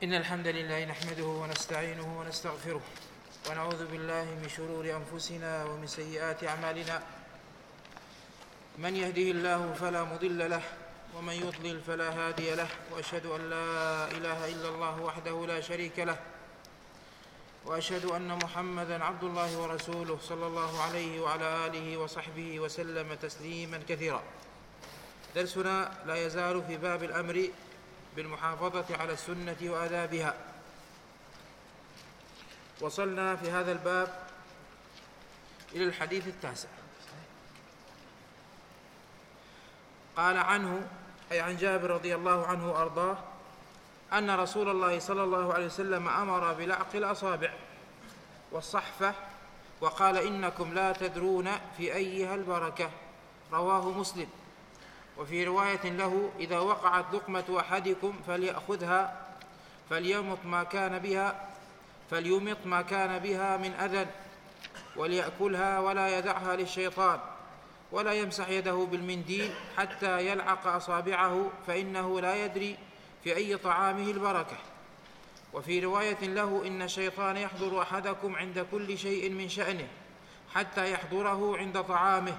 إن الحمد لله نحمده ونستعينه ونستغفره ونعوذ بالله من شرور أنفسنا ومن سيئات أعمالنا. من يهده الله فلا مضل له ومن يضلل فلا هادي له وأشهد أن لا إله إلا الله وحده لا شريك له وأشهد أن محمدا عبد الله ورسوله صلى الله عليه وعلى آله وصحبه وسلم تسليما كثيرا. درسنا لا يزال في باب الأمر بالمحافظة على السنة وآدابها. وصلنا في هذا الباب إلى الحديث التاسع. قال عنه أي عن جابر رضي الله عنه وأرضاه أن رسول الله صلى الله عليه وسلم أمر بلعق الأصابع والصحفة وقال إنكم لا تدرون في أيها البركة. رواه مسلم. وفي رواية له إذا وقعت لقمة أحدكم فليأخذها فليمط ما كان بها فليمط ما كان بها من أذى وليأكلها ولا يدعها للشيطان ولا يمسح يده بالمنديل حتى يلعق أصابعه فإنه لا يدري في أي طعامه البركة. وفي رواية له إن الشيطان يحضر أحدكم عند كل شيء من شأنه حتى يحضره عند طعامه.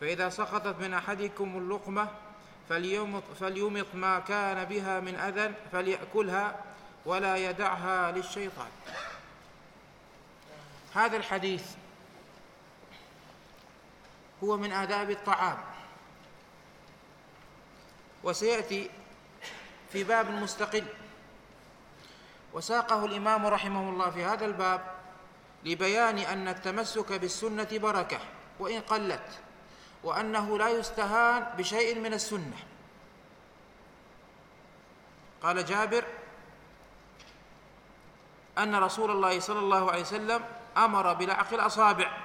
فإذا سقطت من أحدكم اللقمة فليمط, فليمط ما كان بها من أذى فليأكلها ولا يدعها للشيطان. هذا الحديث هو من آداب الطعام. وسيأتي في باب مستقل. وساقه الإمام رحمه الله في هذا الباب لبيان أن التمسك بالسنة بركة وإن قلت. وأنه لا يستهان بشيء من السنة. قال جابر أن رسول الله صلى الله عليه وسلم أمر بلعق الأصابع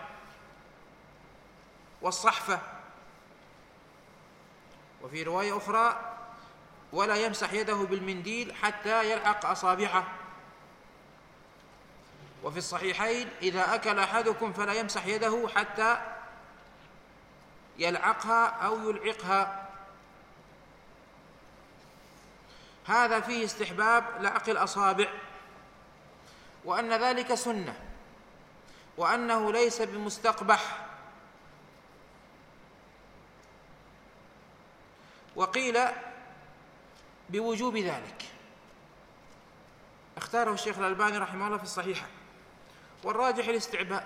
والصحفة. وفي رواية أخرى ولا يمسح يده بالمنديل حتى يلعق أصابعه. وفي الصحيحين إذا أكل أحدكم فلا يمسح يده حتى يلعقها أو يلعقها. هذا فيه استحباب لعق الأصابع وأن ذلك سنة وأنه ليس بمستقبح. وقيل بوجوب ذلك. اختاره الشيخ الألباني رحمه الله في الصحيحة. والراجح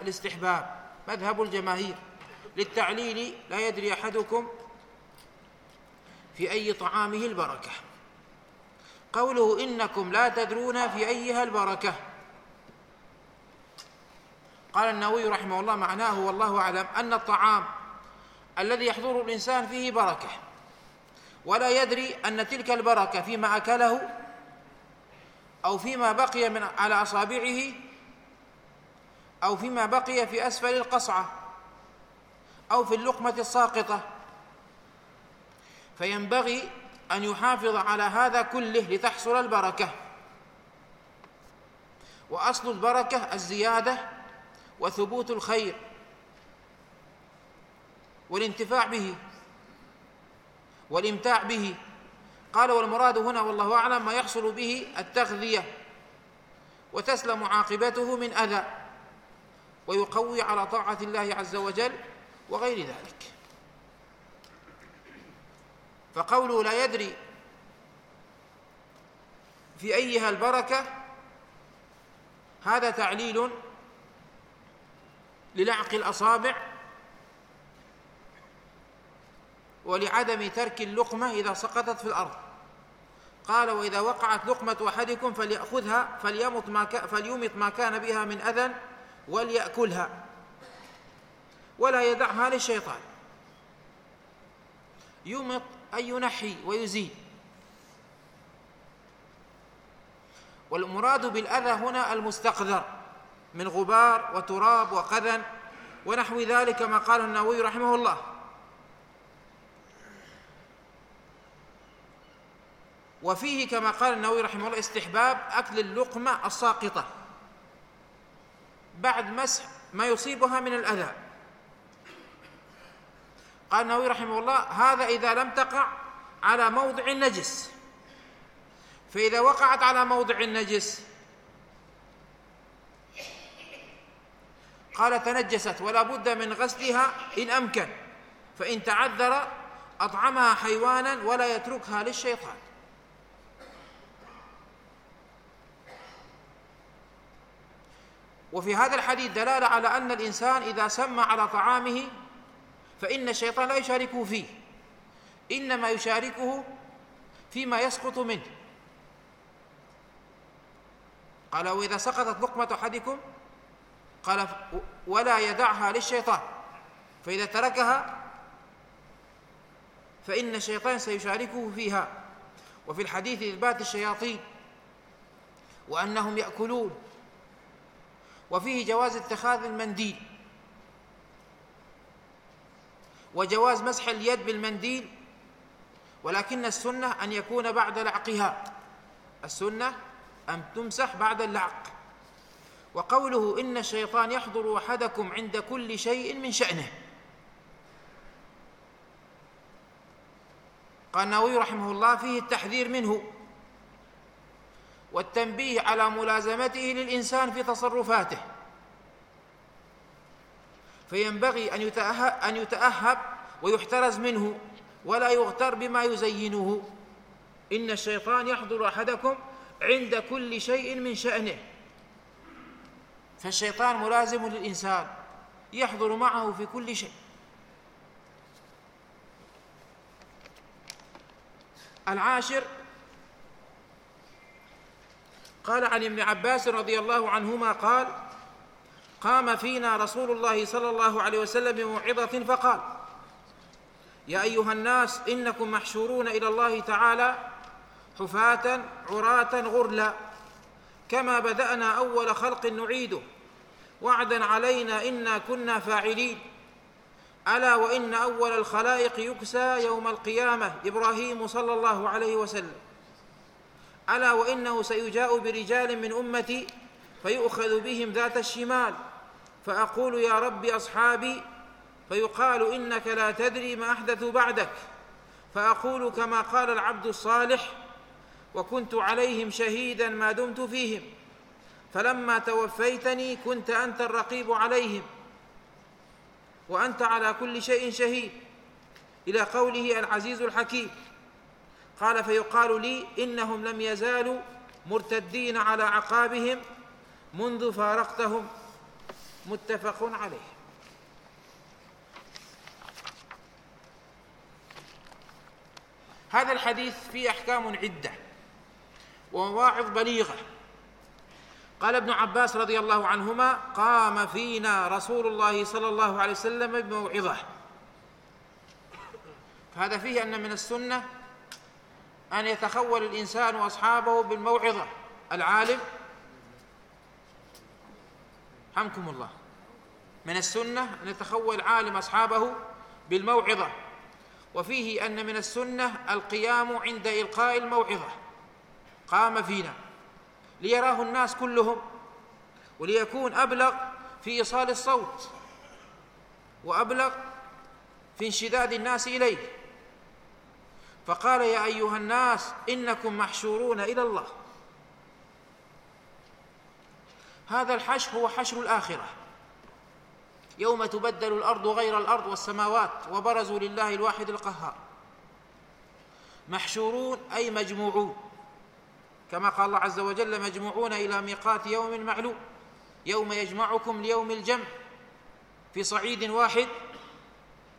الاستحباب مذهب الجماهير. للتعليل لا يدري أحدكم في أي طعامه البركة. قوله إنكم لا تدرون في أيها البركة. قال النووي رحمه الله معناه والله أعلم أن الطعام الذي يحضر الإنسان فيه بركة. ولا يدري أن تلك البركة فيما أكله أو فيما بقي من على أصابعه أو فيما بقي في أسفل القصعة. أو في اللقمة الساقطة. فينبغي أن يحافظ على هذا كله لتحصل البركة. وأصل البركة الزيادة وثبوت الخير والانتفاع به والإمتاع به. قال والمراد هنا والله أعلم ما يحصل به التغذية. وتسلم عاقبته من أذى. ويقوي على طاعة الله عز وجل وغير ذلك. فقوله لا يدري في أيها البركة هذا تعليل للعق الأصابع ولعدم ترك اللقمة إذا سقطت في الأرض. قال وإذا وقعت لقمة أحدكم فليأخذها فليمط ما, فليمط ما كان بها من أذى وليأكلها. ولا يدعها للشيطان يمط أي ينحي ويزيل والمراد بالأذى هنا المستقذر من غبار وتراب وقذن ونحو ذلك ما قاله النووي رحمه الله. وفيه كما قال النووي رحمه الله استحباب أكل اللقمة الساقطة. بعد مسح ما يصيبها من الأذى. قال النووي رحمه الله هذا إذا لم تقع على موضع النجس. فإذا وقعت على موضع النجس قال تنجست ولا بد من غسلها إن أمكن فإن تعذر أطعمها حيوانا ولا يتركها للشيطان. وفي هذا الحديث دلالة على أن الإنسان إذا سمى على طعامه فإن الشيطان لا يشاركه فيه. إنما يشاركه فيما يسقط منه. قال وإذا سقطت لقمة أحدكم قال ولا يدعها للشيطان. فإذا تركها فإن الشيطان سيشاركه فيها. وفي الحديث إثبات الشياطين وأنهم يأكلون. وفيه جواز اتخاذ المنديل. وجواز مسح اليد بالمنديل ولكن السنة أن يكون بعد لعقها. السنة أن تمسح بعد اللعق. وقوله إن الشيطان يحضر أحدكم عند كل شيء من شأنه. قال النووي رحمه الله فيه التحذير منه. والتنبيه على ملازمته للإنسان في تصرفاته. فينبغي أن يتأهب, أن يتأهب ويحترز منه ولا يغتر بما يزينه. إن الشيطان يحضر أحدكم عند كل شيء من شأنه. فالشيطان ملازم للإنسان يحضر معه في كل شيء. العاشر قال عن ابن عباس رضي الله عنهما قال قام فينا رسول الله صلى الله عليه وسلم بموعظة فقال يا أيها الناس إنكم محشورون إلى الله تعالى حفاة عراة غرلا كما بدأنا أول خلق نعيده. وعدا علينا إنا كنا فاعلين. ألا وإن أول الخلائق يكسى يوم القيامة إبراهيم صلى الله عليه وسلم. ألا وإنه سيجاء برجال من أمتي فيؤخذ بهم ذات الشمال. فأقول يا رب أصحابي فيقال إنك لا تدري ما أحدثوا بعدك. فأقول كما قال العبد الصالح وكنت عليهم شهيدا ما دمت فيهم. فلما توفيتني كنت أنت الرقيب عليهم وأنت على كل شيء شهيد. إلى قوله العزيز الحكيم قال فيقال لي إنهم لم يزالوا مرتدين على عقابهم منذ فارقتهم. متفق عليه. هذا الحديث فيه أحكام عدة ومواعظ بليغة. قال ابن عباس رضي الله عنهما قام فينا رسول الله صلى الله عليه وسلم بموعظة. فهذا فيه أن من السنة أن يتخول الإنسان وأصحابه بالموعظة. العالم حمكم الله. من السنة أن يتخول العالم أصحابه بالموعظة. وفيه أن من السنة القيام عند إلقاء الموعظة. قام فينا. ليراه الناس كلهم. وليكون أبلغ في إيصال الصوت. وأبلغ في انشداد الناس إليه. فقال يا أيها الناس إنكم محشورون إلى الله. هذا الحشر هو حشر الآخرة. يوم تبدل الأرض غير الأرض والسماوات وبرزوا لله الواحد القهار. محشورون أي مجموعون. كما قال الله عز وجل مجموعون إلى ميقات يوم معلوم. يوم يجمعكم ليوم الجمع في صعيد واحد.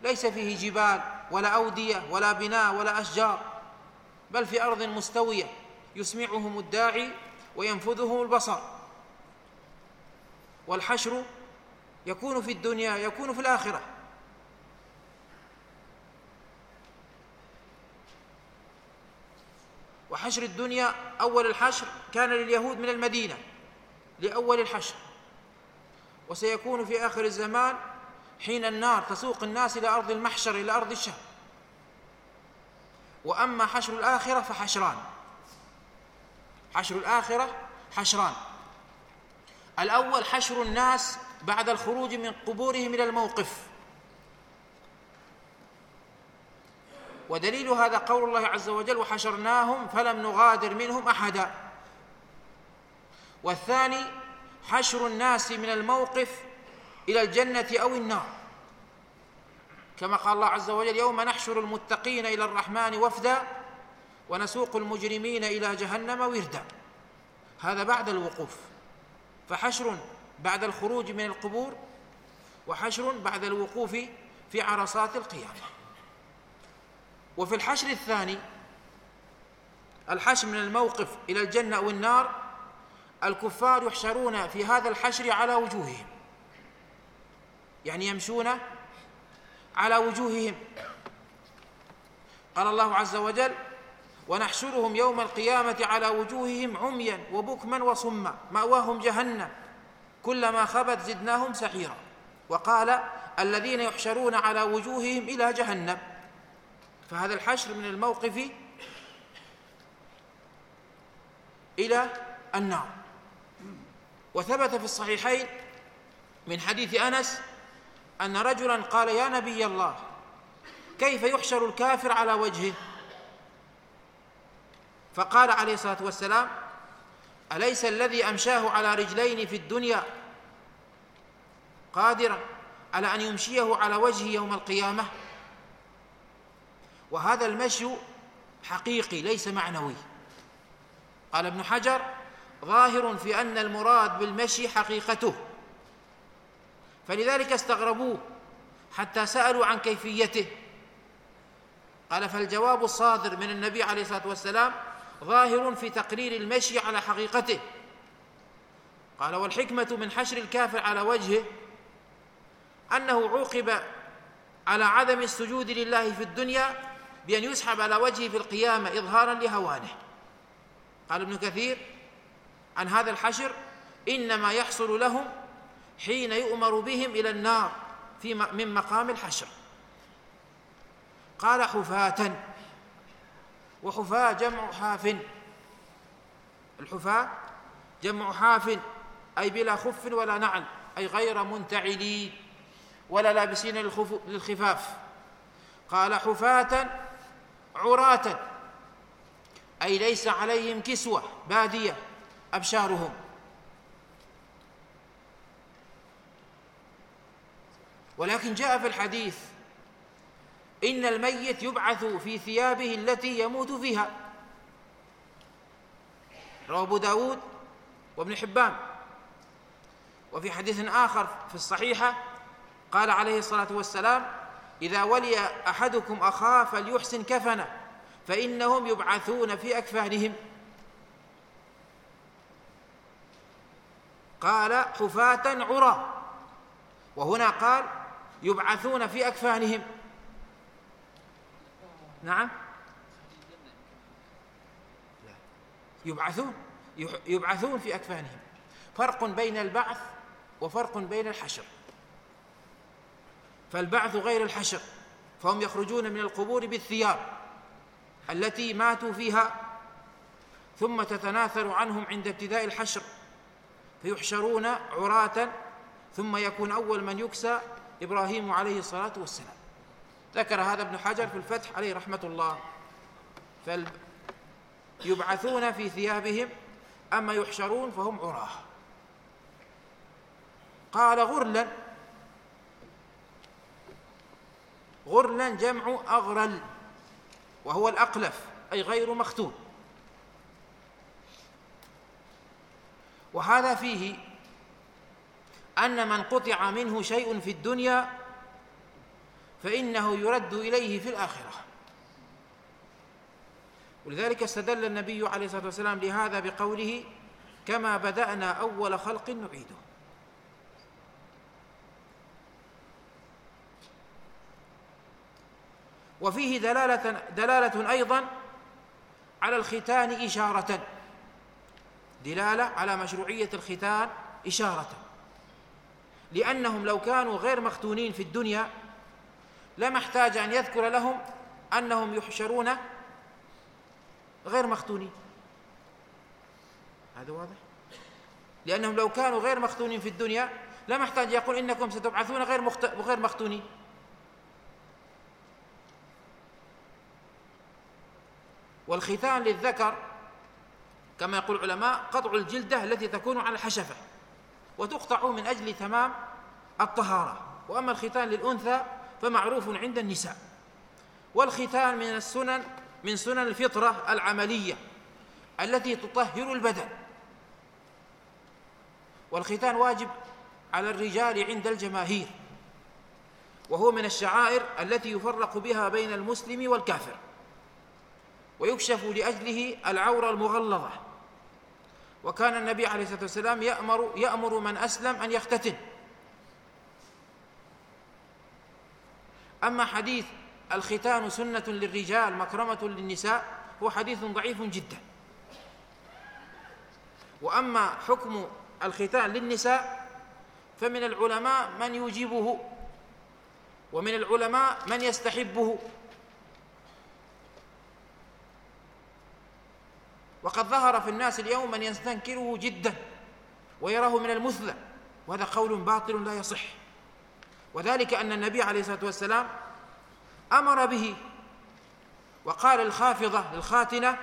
ليس فيه جبال ولا أودية ولا بناء ولا أشجار بل في أرض مستوية يسمعهم الداعي وينفذهم البصر. والحشر يكون في الدنيا يكون في الآخرة. وحشر الدنيا أول الحشر كان لليهود من المدينة لأول الحشر. وسيكون في آخر الزمان حين النار تسوق الناس إلى أرض المحشر إلى أرض الشهر وأما حشر الآخرة فحشران. حشر الآخرة حشران. الأول حشر الناس بعد الخروج من قبورهم إلى الموقف. ودليل هذا قول الله عز وجل وحشرناهم فلم نغادر منهم أحدا. والثاني حشر الناس من الموقف إلى الجنة أو النار. كما قال الله عز وجل يوم نحشر المتقين إلى الرحمن وفدا ونسوق المجرمين إلى جهنم وردا. هذا بعد الوقوف. فحشر بعد الخروج من القبور وحشر بعد الوقوف في عرصات القيامة. وفي الحشر الثاني الحشر من الموقف إلى الجنة أو النار الكفار يحشرون في هذا الحشر على وجوههم. يعني يمشون على وجوههم. قال الله عز وجل ونحشرهم يوم القيامة على وجوههم عميا وبكما وصما مأواهم جهنم. كلما خبت زدناهم سعيرا. وقال الذين يحشرون على وجوههم إلى جهنم. فهذا الحشر من الموقف إلى النار. وثبت في الصحيحين من حديث أنس أن رجلا قال يا نبي الله كيف يحشر الكافر على وجهه؟ فقال عليه الصلاة والسلام أليس الذي أمشاه على رجلين في الدنيا قادرا على أن يمشيه على وجهه يوم القيامة؟ وهذا المشي حقيقي ليس معنوي. قال ابن حجر ظاهر في أن المراد بالمشي حقيقته. فلذلك استغربوه حتى سألوا عن كيفيته. قال فالجواب الصادر من النبي عليه الصلاة والسلام ظاهر في تقرير المشي على حقيقته. قال والحكمة من حشر الكافر على وجهه أنه عوقب على عدم السجود لله في الدنيا بأن يسحب على وجهه في القيامة إظهارا لهوانه. قال ابن كثير عن هذا الحشر إنما يحصل لهم حين يؤمر بهم إلى النار في من مقام الحشر. قال حفاة وحفاة جمع حاف. الحفاة جمع حاف أي بلا خف ولا نعل أي غير منتعلين ولا لابسين للخفاف. قال حفاة عراة أي ليس عليهم كسوة بادية أبشارهم. ولكن جاء في الحديث إن الميت يبعث في ثيابه التي يموت فيها. رواه أبو داود وابن حبان. وفي حديث آخر في الصحيحة قال عليه الصلاة والسلام إذا ولي أحدكم أخاه فليحسن كفنه فإنهم يبعثون في أكفانهم. قال حفاة عرى. وهنا قال يبعثون في أكفانهم. نعم. يبعثون يبعثون في أكفانهم. فرق بين البعث وفرق بين الحشر. فالبعث غير الحشر فهم يخرجون من القبور بالثياب التي ماتوا فيها ثم تتناثر عنهم عند ابتداء الحشر فيحشرون عراة ثم يكون أول من يكسى إبراهيم عليه الصلاة والسلام. ذكر هذا ابن حجر في الفتح عليه رحمة الله. فيبعثون في ثيابهم أما يحشرون فهم عراة. قال غرلا غرلا جمع أغرل وهو الأقلف أي غير مختون. وهذا فيه أن من قطع منه شيء في الدنيا فإنه يرد إليه في الآخرة. ولذلك استدل النبي عليه الصلاة والسلام لهذا بقوله كما بدأنا أول خلق نعيده. وفيه دلالة, دلالة أيضا على الختان إشارة. دلالة على مشروعية الختان إشارة. لأنهم لو كانوا غير مختونين في الدنيا لما احتاج أن يذكر لهم أنهم يحشرون غير مختونين. هذا واضح؟ لأنهم لو كانوا غير مختونين في الدنيا لما احتاج يقول إنكم ستبعثون غير مخت... غير مختونين. والختان للذكر كما يقول العلماء قطع الجلدة التي تكون على الحشفة وتقطع من أجل تمام الطهارة. وأما الختان للأنثى فمعروف عند النساء. والختان من السنن من سنن الفطرة العملية التي تطهر البدن. والختان واجب على الرجال عند الجماهير وهو من الشعائر التي يفرق بها بين المسلم والكافر ويكشف لأجله العورة المغلظة. وكان النبي عليه الصلاة والسلام يأمر, يأمر من أسلم أن يختتن. أما حديث الختان سنة للرجال مكرمة للنساء هو حديث ضعيف جدا. وأما حكم الختان للنساء فمن العلماء من يجيبه ومن العلماء من يستحبه. وقد ظهر في الناس اليوم من يستنكره جدا ويراه من المثلى وهذا قول باطل لا يصح. وذلك أن النبي عليه الصلاة والسلام أمر به وقال الخافضة للخاتنة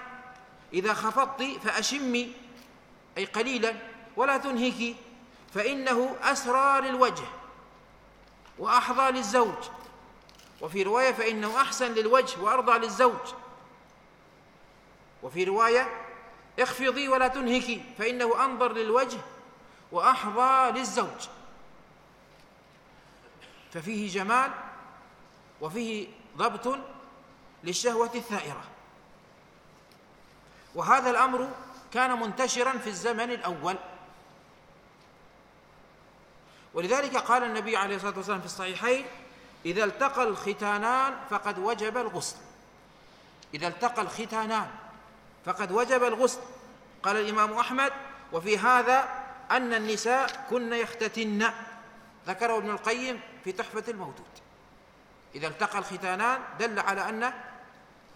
إذا خفضت فأشمي أي قليلا ولا تنهكي فإنه أسرى للوجه وأحظى للزوج. وفي رواية فإنه أحسن للوجه وأرضى للزوج. وفي رواية اخفضي ولا تنهكي فإنه أنظر للوجه وأحظى للزوج. ففيه جمال وفيه ضبط للشهوة الثائرة. وهذا الأمر كان منتشرا في الزمن الأول. ولذلك قال النبي عليه الصلاة والسلام في الصحيحين إذا التقى الختانان فقد وجب الغسل. إذا التقى الختانان فقد وجب الغسل. قال الإمام أحمد وفي هذا أن النساء كن يختتن. ذكره ابن القيم في تحفة الموجود إذا التقى الختانان دل على أن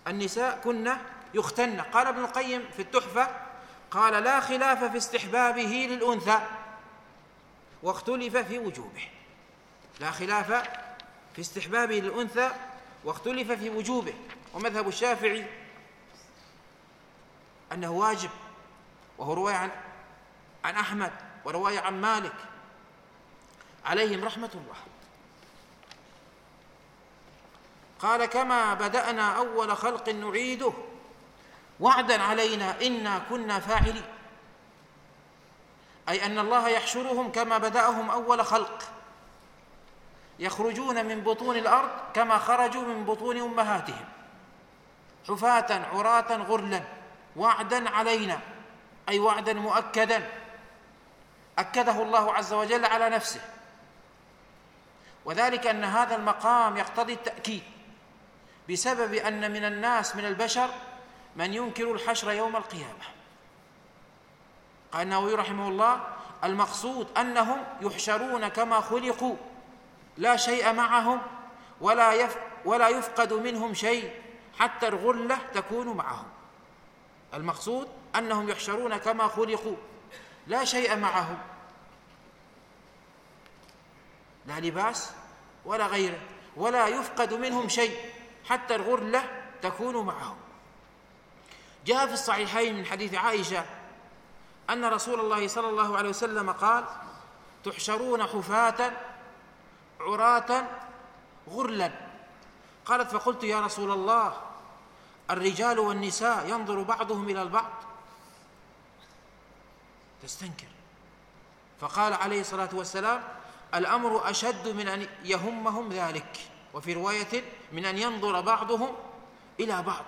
النساء كن يختن. قال ابن القيم في التحفة قال لا خلاف في استحبابه للأنثى واختلف في وجوبه. لا خلاف في استحبابه للأنثى واختلف في وجوبه. ومذهب الشافعي أنه واجب وهو رواية عن عن أحمد ورواية عن مالك عليهم رحمة الله. قال كما بدأنا أول خلق نعيده. وعدا علينا إنا كنا فاعلين. أي أن الله يحشرهم كما بدأهم أول خلق. يخرجون من بطون الأرض كما خرجوا من بطون أمهاتهم. حفاة عراة غرلا. وعدا علينا. أي وعدا مؤكدا. أكده الله عز وجل على نفسه. وذلك أن هذا المقام يقتضي التأكيد. بسبب أن من الناس من البشر من ينكر الحشر يوم القيامة. قال النووي رحمه الله المقصود أنهم يحشرون كما خلقوا لا شيء معهم ولا يف ولا يفقد منهم شيء حتى الغلة تكون معهم. المقصود أنهم يحشرون كما خلقوا لا شيء معهم لا لباس ولا غيره ولا يفقد منهم شيء. حتى الغرلة تكون معهم. جاء في الصحيحين من حديث عائشة أن رسول الله صلى الله عليه وسلم قال تحشرون حفاة عراة غرلا. قالت فقلت يا رسول الله الرجال والنساء ينظر بعضهم إلى البعض. تستنكر. فقال عليه الصلاة والسلام الأمر أشد من أن يهمهم ذلك. وفي رواية من أن ينظر بعضهم إلى بعض.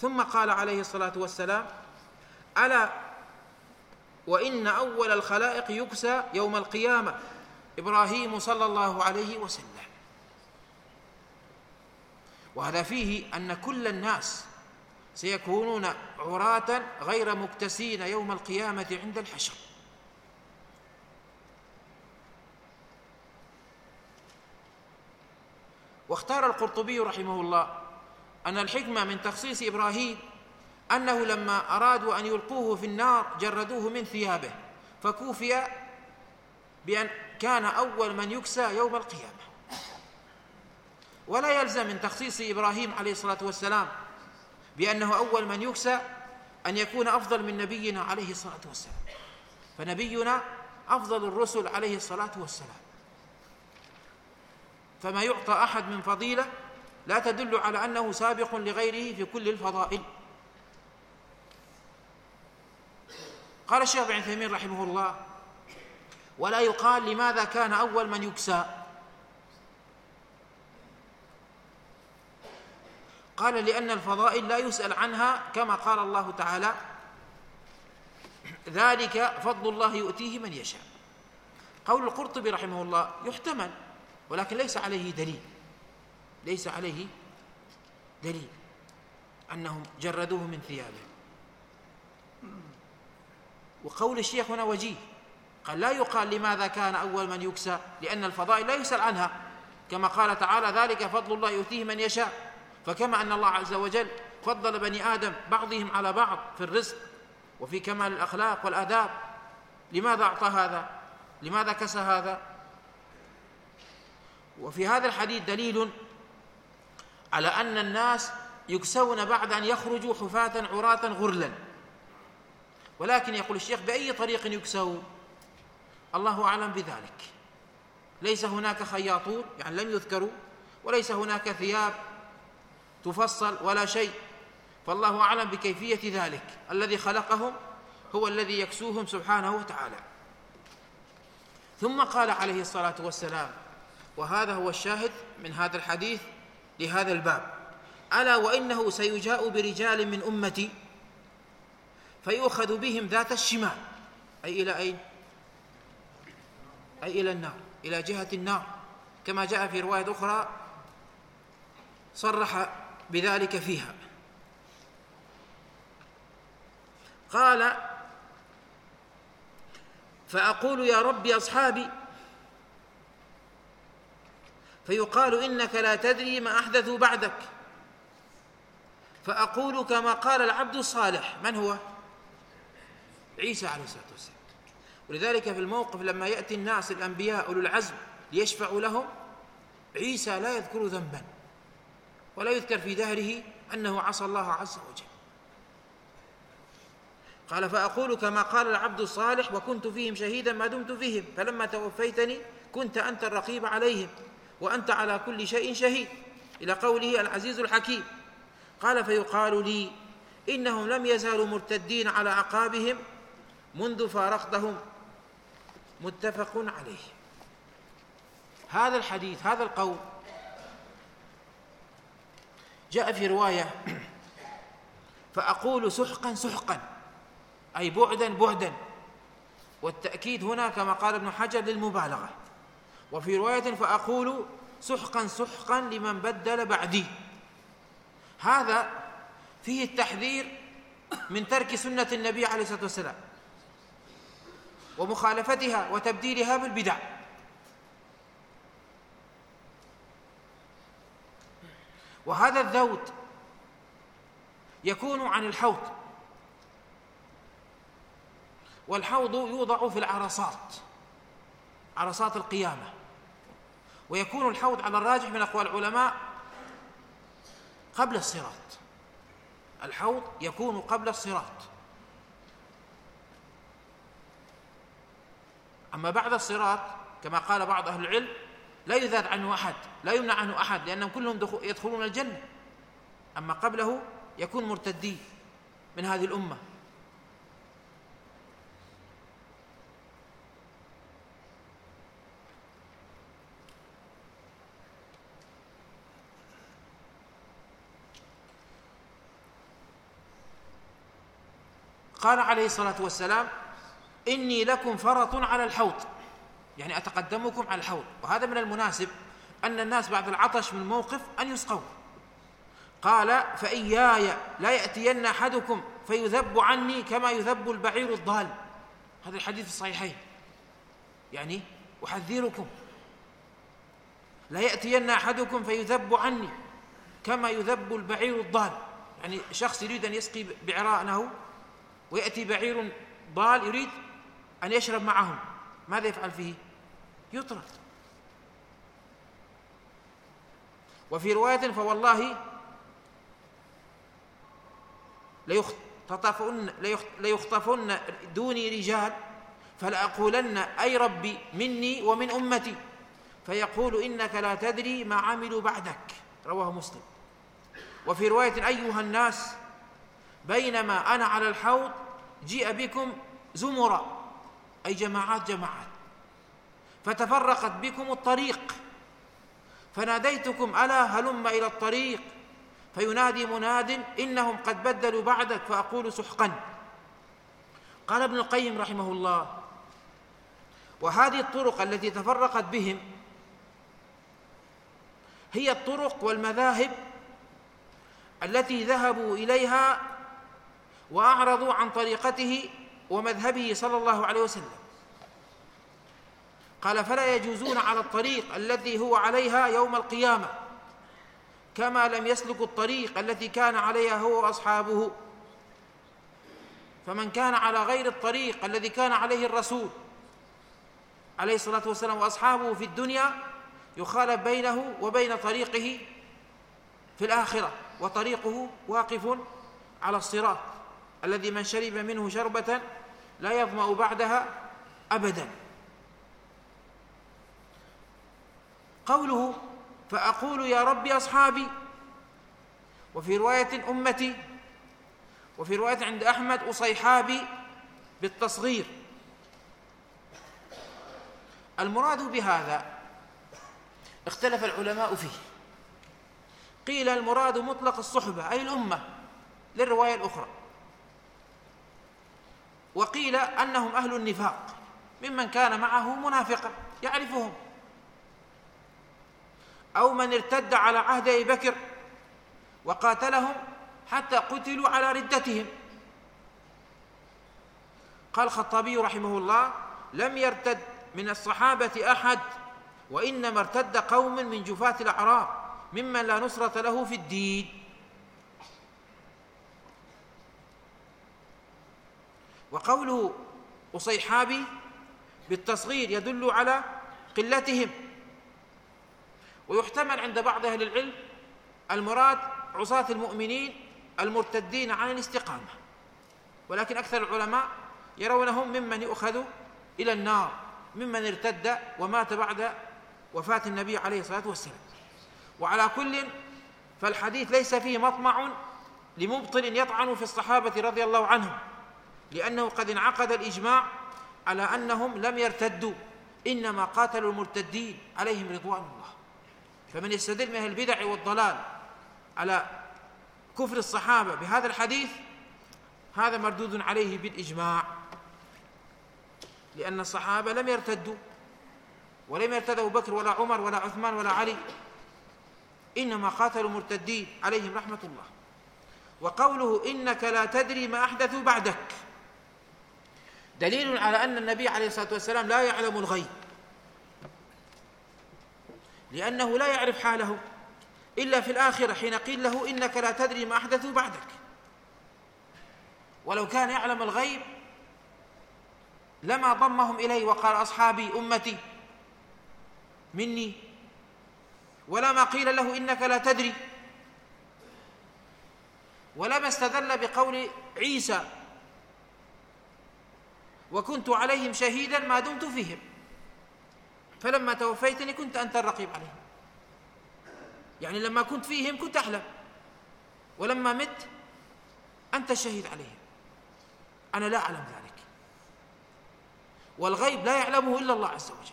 ثم قال عليه الصلاة والسلام ألا وإن أول الخلائق يكسى يوم القيامة. إبراهيم صلى الله عليه وسلم. وهذا فيه أن كل الناس سيكونون عراة غير مكتسين يوم القيامة عند الحشر. واختار القرطبي رحمه الله أن الحكمة من تخصيص إبراهيم أنه لما أرادوا أن يلقوه في النار جردوه من ثيابه فكوفي بأن كان أول من يكسى يوم القيامة. ولا يلزم من تخصيص إبراهيم عليه الصلاة والسلام بأنه أول من يكسى أن يكون أفضل من نبينا عليه الصلاة والسلام. فنبينا أفضل الرسل عليه الصلاة والسلام. فما يعطى أحد من فضيلة لا تدل على أنه سابق لغيره في كل الفضائل. قال الشيخ بن عثيمين رحمه الله ولا يقال لماذا كان أول من يكسى. قال لأن الفضائل لا يسأل عنها كما قال الله تعالى ذلك فضل الله يؤتيه من يشاء. قول القرطبي رحمه الله يحتمل. ولكن ليس عليه دليل ليس عليه دليل أنهم جردوه من ثيابه. وقول الشيخ هنا وجيه قال لا يقال لماذا كان أول من يكسى لأن الفضائل لا يسأل عنها. كما قال تعالى ذلك فضل الله يؤتيه من يشاء. فكما أن الله عز وجل فضل بني آدم بعضهم على بعض في الرزق وفي كمال الأخلاق والآداب. لماذا أعطى هذا؟ لماذا كسى هذا؟ وفي هذا الحديث دليل على أن الناس يكسون بعد أن يخرجوا حفاة عراة غرلا. ولكن يقول الشيخ بأي طريق يكسون؟ الله أعلم بذلك. ليس هناك خياطون يعني لم يذكروا وليس هناك ثياب تفصل ولا شيء. فالله أعلم بكيفية ذلك. الذي خلقهم هو الذي يكسوهم سبحانه وتعالى. ثم قال عليه الصلاة والسلام وهذا هو الشاهد من هذا الحديث لهذا الباب. ألا وإنه سيجاء برجال من أمتي فيؤخذ بهم ذات الشمال. أي إلى أين؟ أي إلى النار إلى جهة النار. كما جاء في رواية أخرى صرح بذلك فيها. قال فأقول يا رب أصحابي فيقال إنك لا تدري ما أحدثوا بعدك. فأقول كما قال العبد الصالح من هو؟ عيسى عليه الصلاة والسلام. ولذلك في الموقف لما يأتي الناس الأنبياء أولو العزم ليشفعوا لهم عيسى لا يذكر ذنبا ولا يذكر في دهره أنه عصى الله عز وجل. قال فأقول كما قال العبد الصالح وكنت فيهم شهيدا ما دمت فيهم فلما توفيتني كنت أنت الرقيب عليهم. وأنت على كل شيء شهيد. إلى قوله العزيز الحكيم. قال فيقال لي إنهم لم يزالوا مرتدين على أعقابهم منذ فارقتهم. متفق عليه. هذا الحديث هذا القول جاء في رواية فأقول سحقا سحقا. أي بعدا بعدا. والتأكيد هنا كما قال ابن حجر للمبالغة. وفي رواية فأقول سحقا سحقا لمن بدل بعدي. هذا فيه التحذير من ترك سنة النبي عليه الصلاة والسلام ومخالفتها وتبديلها بالبدع. وهذا الذود يكون عن الحوض. والحوض يوضع في العرصات عرصات القيامة. ويكون الحوض على الراجح من أقوال العلماء قبل الصراط. الحوض يكون قبل الصراط. أما بعد الصراط كما قال بعض أهل العلم لا يذاد عنه أحد لا يمنع عنه أحد لأنهم كلهم يدخلون الجنة. أما قبله يكون مرتدين من هذه الأمة. قال عليه الصلاة والسلام إني لكم فرط على الحوض. يعني أتقدمكم على الحوض. وهذا من المناسب أن الناس بعد العطش من موقف أن يسقوا. قال فإياي لا يأتين أحدكم فيذب عني كما يذب البعير الضال. هذا الحديث الصحيحين. يعني أحذركم. لا يأتين أحدكم فيذب عني كما يذب البعير الضال. يعني شخص يريد أن يسقي بعراءه ويأتي بعير ضال يريد أن يشرب معهم. ماذا يفعل فيه؟ يطرد. وفي رواية فوالله ليختطفن, ليخطفن دوني رجال فلأقولن أي ربي مني ومن أمتي. فيقول إنك لا تدري ما عملوا بعدك. رواه مسلم. وفي رواية أيها الناس بينما أنا على الحوض جيء بكم زمرا أي جماعات جماعات. فتفرقت بكم الطريق. فناديتكم ألا هلم إلى الطريق؟ فينادي مناد إنهم قد بدلوا بعدك فأقول سحقا. قال ابن القيم رحمه الله وهذه الطرق التي تفرقت بهم هي الطرق والمذاهب التي ذهبوا إليها وأعرضوا عن طريقته ومذهبه صلى الله عليه وسلم. قال فلا يجوزون على الطريق الذي هو عليها يوم القيامة كما لم يسلكوا الطريق التي كان عليها هو وأصحابه. فمن كان على غير الطريق الذي كان عليه الرسول عليه الصلاة والسلام وأصحابه في الدنيا يخالف بينه وبين طريقه في الآخرة وطريقه واقف على الصراط. الذي من شرب منه شربة لا يظمأ بعدها أبدا. قوله فأقول يا ربي أصحابي وفي رواية أمتي وفي رواية عند أحمد أصيحابي بالتصغير. المراد بهذا اختلف العلماء فيه. قيل المراد مطلق الصحبة أي الأمة للرواية الأخرى. وقيل أنهم أهل النفاق ممن كان معه منافقا يعرفهم. أو من ارتد على عهد أبي بكر وقاتلهم حتى قتلوا على ردتهم. قال الخطابي رحمه الله لم يرتد من الصحابة أحد وإنما ارتد قوم من جفاة الأعراب ممن لا نصرة له في الدين. وقوله أصيحابي بالتصغير يدل على قلتهم. ويحتمل عند بعض أهل العلم المراد عصاة المؤمنين المرتدين عن الاستقامة ولكن أكثر العلماء يرونهم ممن يؤخذ إلى النار ممن ارتد ومات بعد وفاة النبي عليه الصلاة والسلام. وعلى كل فالحديث ليس فيه مطمع لمبطل يطعن في الصحابة رضي الله عنهم. لأنه قد انعقد الإجماع على أنهم لم يرتدوا إنما قاتلوا المرتدين عليهم رضوان الله. فمن يستدل من البدع والضلال على كفر الصحابة بهذا الحديث هذا مردود عليه بالإجماع. لأن الصحابة لم يرتدوا ولم يرتد أبو بكر ولا عمر ولا عثمان ولا علي إنما قاتلوا مرتدين عليهم رحمة الله. وقوله إنك لا تدري ما أحدثوا بعدك. دليل على أن النبي عليه الصلاة والسلام لا يعلم الغيب. لأنه لا يعرف حاله. إلا في الآخرة حين قيل له إنك لا تدري ما أحدثوا بعدك. ولو كان يعلم الغيب لما ضمهم إليه وقال أصحابي أمتي مني. ولما قيل له إنك لا تدري. ولما استدل بقول عيسى وكنت عليهم شهيدا ما دمت فيهم. فلما توفيتني كنت أنت الرقيب عليهم. يعني لما كنت فيهم كنت أحلم. ولما مت أنت الشهيد عليهم. أنا لا أعلم ذلك. والغيب لا يعلمه إلا الله عز وجل.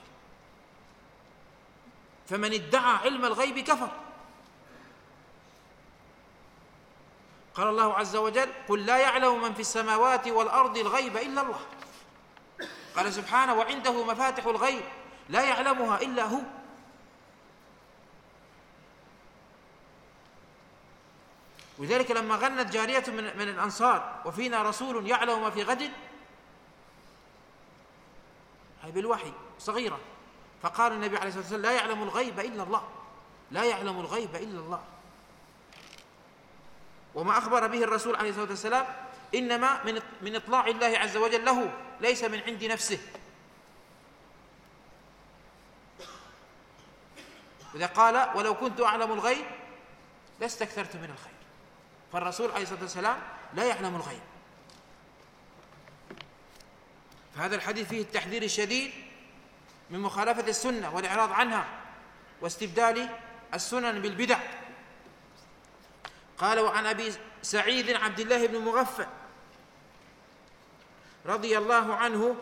فمن ادعى علم الغيب كفر. قال الله عز وجل قل لا يعلم من في السماوات والأرض الغيب إلا الله. قال سبحانه وعنده مفاتح الغيب لا يعلمها إلا هو. ولذلك لما غنت جارية من, من الأنصار وفينا رسول يعلم ما في غد. هي بالوحي صغيرة. فقال النبي عليه الصلاة والسلام لا يعلم الغيب إلا الله. لا يعلم الغيب إلا الله. وما أخبر به الرسول عليه الصلاة والسلام إنما من من إطلاع الله عز وجل له. ليس من عند نفسه. إذا قال ولو كنت أعلم الغيب لاستكثرت من الخير. فالرسول عليه الصلاة والسلام لا يعلم الغيب. فهذا الحديث فيه التحذير الشديد من مخالفة السنة والإعراض عنها واستبدال السنن بالبدع. قال وعن أبي سعيد عبد الله بن مغفل رضي الله عنه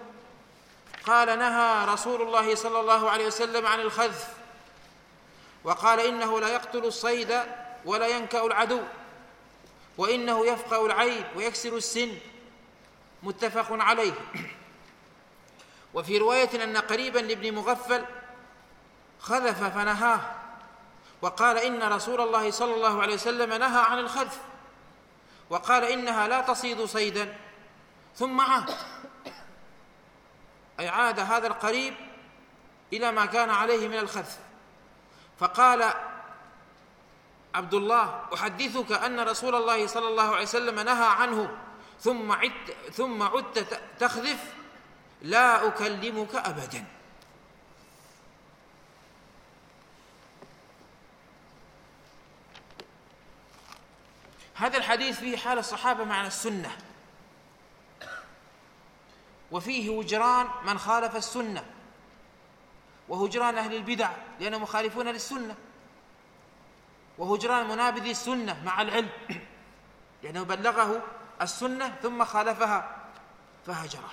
قال نهى رسول الله صلى الله عليه وسلم عن الخذف وقال إنه لا يقتل الصيد ولا ينكأ العدو وإنه يفقأ العين ويكسر السن متفق عليه. وفي رواية أن قريبا لابن مغفل خذف فنهاه وقال إن رسول الله صلى الله عليه وسلم نهى عن الخذف وقال إنها لا تصيد صيدا. ثم عاد. أي عاد هذا القريب إلى ما كان عليه من الخذف فقال عبد الله أحدثك أن رسول الله صلى الله عليه وسلم نهى عنه ثم عدت ثم عدت تخذف لا أكلمك أبدا. هذا الحديث فيه حال الصحابة مع السنة. وفيه هجران من خالف السنة وهجران أهل البدع لأنهم مخالفون للسنة وهجران منابذي السنة مع العلم لأنه بلغه السنة ثم خالفها فهجره.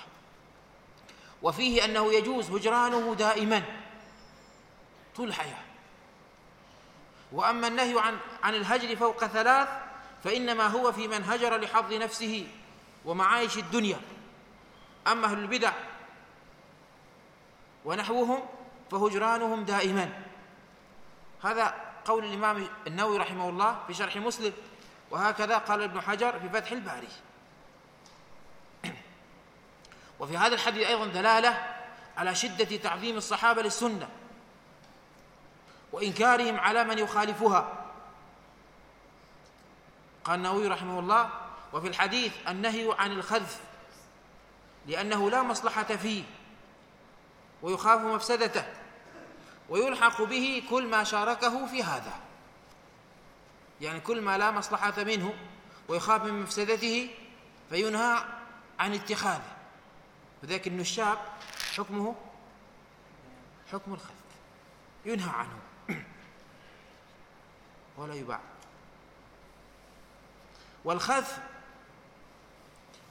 وفيه أنه يجوز هجرانه دائما طول الحياة. وأما النهي عن عن الهجر فوق ثلاث فإنما هو في من هجر لحظ نفسه ومعايش الدنيا. أما أهل البدع ونحوهم فهجرانهم دائما. هذا قول الإمام النووي رحمه الله في شرح مسلم وهكذا قال ابن حجر في فتح الباري. وفي هذا الحديث أيضا دلالة على شدة تعظيم الصحابة للسنة وإنكارهم على من يخالفها. قال النووي رحمه الله وفي الحديث النهي عن الخذف لأنه لا مصلحة فيه ويخاف مفسدته ويلحق به كل ما شاركه في هذا. يعني كل ما لا مصلحة منه ويخاف من مفسدته فينهى عن اتخاذه. وذلك النشاب حكمه حكم الخذف ينهى عنه. ولا يباع. والخذف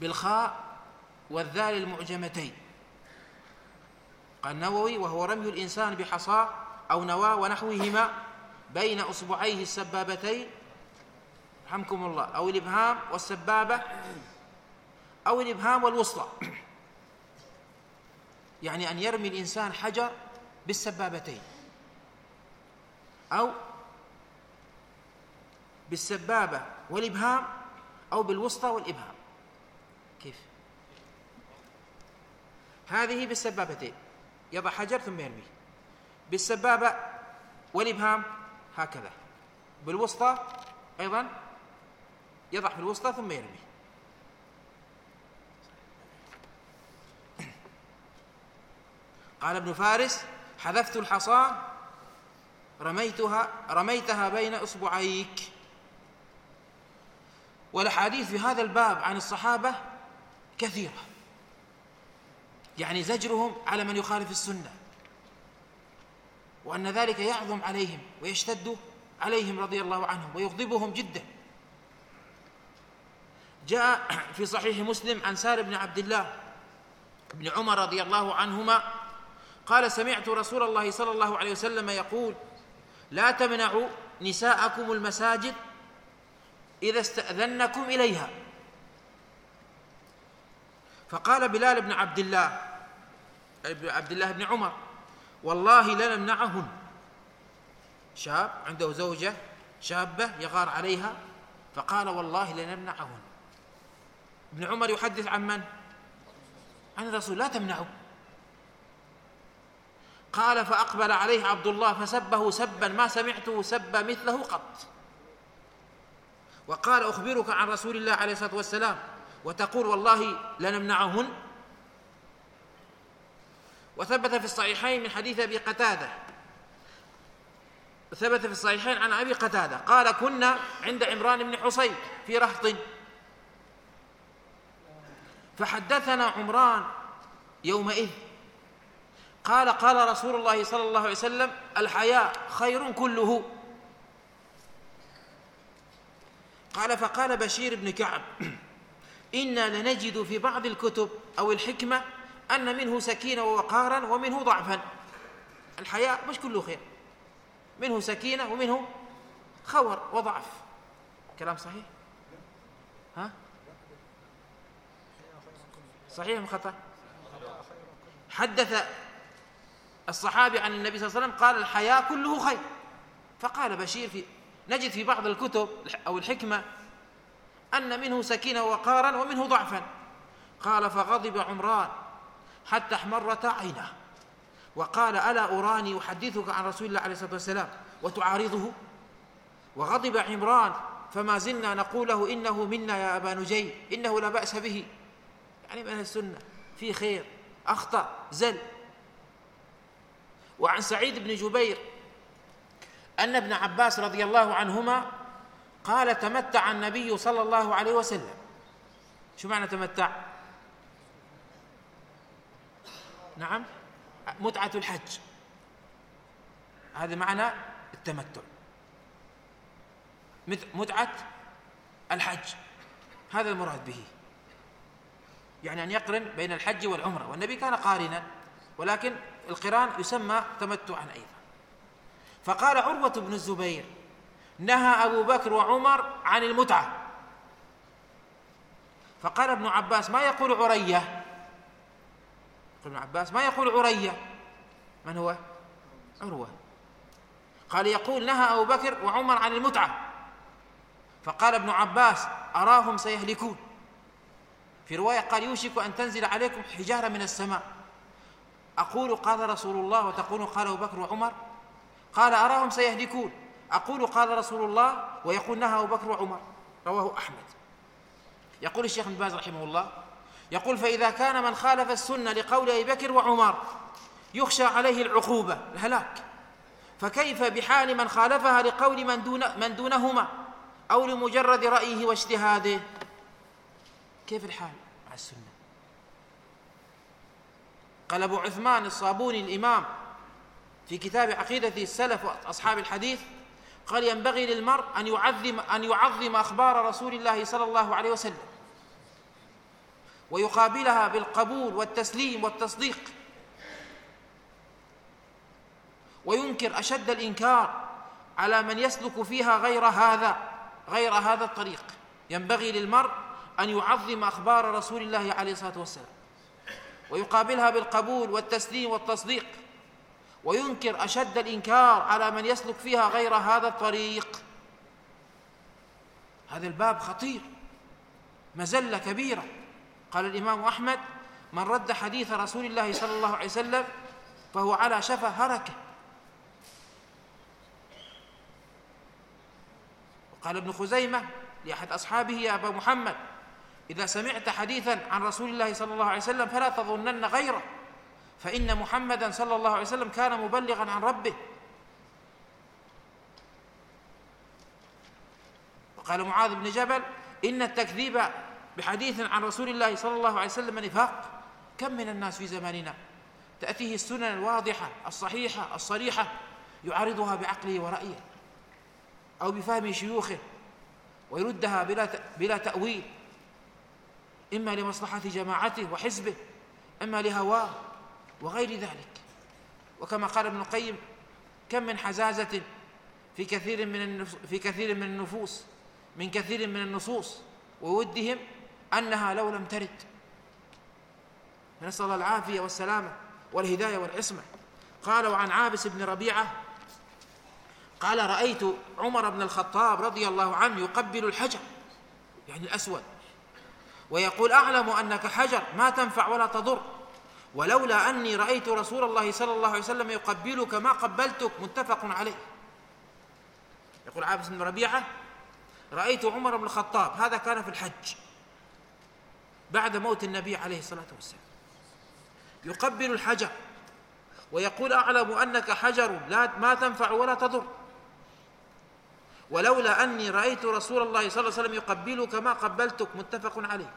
بالخاء والذال المعجمتين. قال النووي وهو رمي الإنسان بحصاه أو نواه ونحوهما بين أصبعيه السبابتين. رحمكم الله. أو الإبهام والسبابة أو الإبهام والوسطى. يعني أن يرمي الإنسان حجر بالسبابتين. أو بالسبابة والإبهام أو بالوسطى والإبهام. كيف؟ هذه بالسبابتين. يضع حجر ثم يرميه. بالسبابة والإبهام هكذا. بالوسطى أيضا يضع في الوسطى ثم يرمي قال ابن فارس حذفت الحصى رميتها رميتها بين أصبعيك. والأحاديث في هذا الباب عن الصحابة كثيرة. يعني زجرهم على من يخالف السنة. وأن ذلك يعظم عليهم ويشتد عليهم رضي الله عنهم ويغضبهم جدا. جاء في صحيح مسلم عن سار بن عبد الله بن عمر رضي الله عنهما قال سمعت رسول الله صلى الله عليه وسلم يقول لا تمنعوا نساءكم المساجد إذا استأذنكم إليها. فقال بلال بن عبد الله عبد الله بن عمر والله لنمنعهن شاب عنده زوجة شابة يغار عليها فقال والله لنمنعهن ابن عمر يحدث عن من؟ عن الرسول لا تمنعه قال فأقبل عليه عبد الله فسبه سبا ما سمعته سب مثله قط. وقال أخبرك عن رسول الله عليه الصلاة والسلام وتقول والله لنمنعهن. وثبت في الصحيحين من حديث أبي قتادة. ثبت في الصحيحين عن أبي قتادة. قال كنا عند عمران بن حصين في رهط. فحدثنا عمران يومئذ. قال قال رسول الله صلى الله عليه وسلم الحياء خير كله. قال فقال بشير بن كعب إنا لنجد في بعض الكتب أو الحكمة أن منه سكينة ووقارا ومنه ضعفا. الحياء مش كله خير. منه سكينة ومنه خور وضعف. كلام صحيح؟ ها؟ صحيح ام خطا حدث الصحابي عن النبي صلى الله عليه وسلم قال الحياء كله خير. فقال بشير في نجد في بعض الكتب أو الحكمة أن منه سكينة وقارا ومنه ضعفا. قال فغضب عمران حتى احمرت عينه وقال ألا أراني أحدثك عن رسول الله عليه الصلاة والسلام وتعارضه؟ وغضب عمران فما زلنا نقول له إنه منا يا أبا نجي إنه لا بأس به. يعني من أهل السنة في خير أخطأ زل. وعن سعيد بن جبير أن ابن عباس رضي الله عنهما قال تمتع النبي صلى الله عليه وسلم. شو معنى تمتع؟ نعم متعة الحج. هذا معنى التمتع. متعة الحج. هذا المراد به. يعني أن يقرن بين الحج والعمرة. والنبي كان قارنا ولكن القران يسمى تمتعا أيضا. فقال عروة بن الزبير نهى أبو بكر وعمر عن المتعة. فقال ابن عباس ما يقول عرية؟ ابن عباس ما يقول عرية؟ من هو؟ عروة. قال يقول نهى أبو بكر وعمر عن المتعة. فقال ابن عباس أراهم سيهلكون. في رواية قال يوشك أن تنزل عليكم حجارة من السماء. أقول قال رسول الله وتقول قال أبو بكر وعمر قال أراهم سيهلكون. أقول قال رسول الله ويقول نهى أبو بكر وعمر. رواه أحمد. يقول الشيخ ابن باز رحمه الله يقول فإذا كان من خالف السنة لقول أبي بكر وعمر يخشى عليه العقوبة الهلاك. فكيف بحال من خالفها لقول من, دون من دونهما أو لمجرد رأيه واجتهاده؟ كيف الحال مع السنة؟ قال أبو عثمان الصابوني الإمام في كتاب عقيدة السلف وأصحاب الحديث قال ينبغي للمرء أن يعظم أن يعظم أخبار رسول الله صلى الله عليه وسلم. ويقابلها بالقبول والتسليم والتصديق. وينكر أشد الإنكار على من يسلك فيها غير هذا غير هذا الطريق. ينبغي للمرء أن يعظم أخبار رسول الله عليه الصلاة والسلام. ويقابلها بالقبول والتسليم والتصديق. وينكر أشد الإنكار على من يسلك فيها غير هذا الطريق. هذا الباب خطير مزلة كبيرة. قال الإمام أحمد من رد حديث رسول الله صلى الله عليه وسلم فهو على شفا هركة. وقال ابن خزيمة لأحد أصحابه يا أبا محمد إذا سمعت حديثا عن رسول الله صلى الله عليه وسلم فلا تظنن غيره. فإن محمدا صلى الله عليه وسلم كان مبلغا عن ربه. وقال معاذ بن جبل إن التكذيب بحديث عن رسول الله صلى الله عليه وسلم نفاق. كم من الناس في زماننا تأتيه السنن الواضحة الصحيحة الصريحة يعارضها بعقله ورأيه أو بفهم شيوخه ويردها بلا بلا تأويل إما لمصلحة جماعته وحزبه إما لهواه. وغير ذلك. وكما قال ابن القيم كم من حزازة في كثير من في كثير من النفوس من كثير من النصوص وودهم أنها لو لم ترد. نسأل الله العافية والسلامة والهداية والعصمة. قال وعن عابس بن ربيعة قال رأيت عمر بن الخطاب رضي الله عنه يقبل الحجر يعني الأسود ويقول أعلم أنك حجر ما تنفع ولا تضر. ولولا أني رأيت رسول الله صلى الله عليه وسلم يقبلك ما قبلتك متفق عليه. يقول عابس بن ربيعة رأيت عمر بن الخطاب هذا كان في الحج بعد موت النبي عليه الصلاة والسلام. يقبل الحجر ويقول أعلم أنك حجر لا ما تنفع ولا تضر. ولولا أني رأيت رسول الله صلى الله عليه وسلم يقبلك ما قبلتك متفق عليه.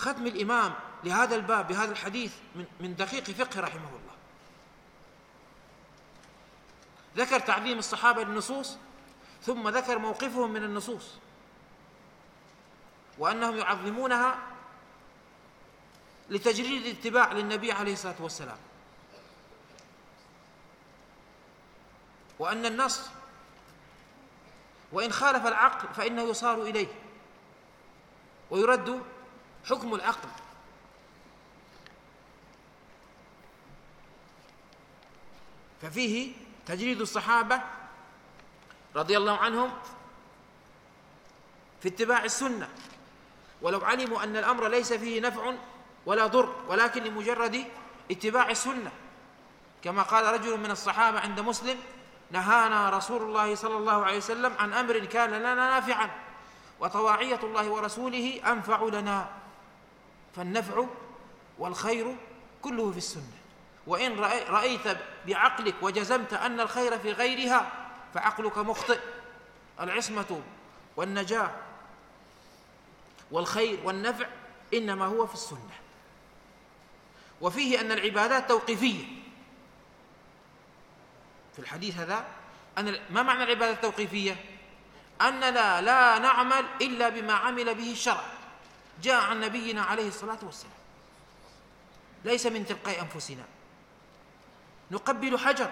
ختم الإمام لهذا الباب بهذا الحديث من, من دقيق فقه رحمه الله. ذكر تعظيم الصحابة للنصوص ثم ذكر موقفهم من النصوص. وأنهم يعظمونها لتجريد الاتباع للنبي عليه الصلاة والسلام. وأن النص وإن خالف العقل فإنه يصار إليه ويرد حكم العقل. ففيه تجريد الصحابة رضي الله عنهم في اتباع السنة. ولو علموا أن الأمر ليس فيه نفع ولا ضر ولكن لمجرد اتباع السنة. كما قال رجل من الصحابة عند مسلم نهانا رسول الله صلى الله عليه وسلم عن أمر كان لنا نافعا وطواعية الله ورسوله أنفع لنا. فالنفع والخير كله في السنة. وإن رأيت بعقلك وجزمت أن الخير في غيرها فعقلك مخطئ. العصمة والنجاة والخير والنفع إنما هو في السنة. وفيه أن العبادات توقيفية. في الحديث هذا أن ما معنى العبادة التوقيفية؟ أننا لا نعمل إلا بما عمل به الشرع. جاء عن نبينا عليه الصلاة والسلام. ليس من تلقاء أنفسنا. نقبل حجر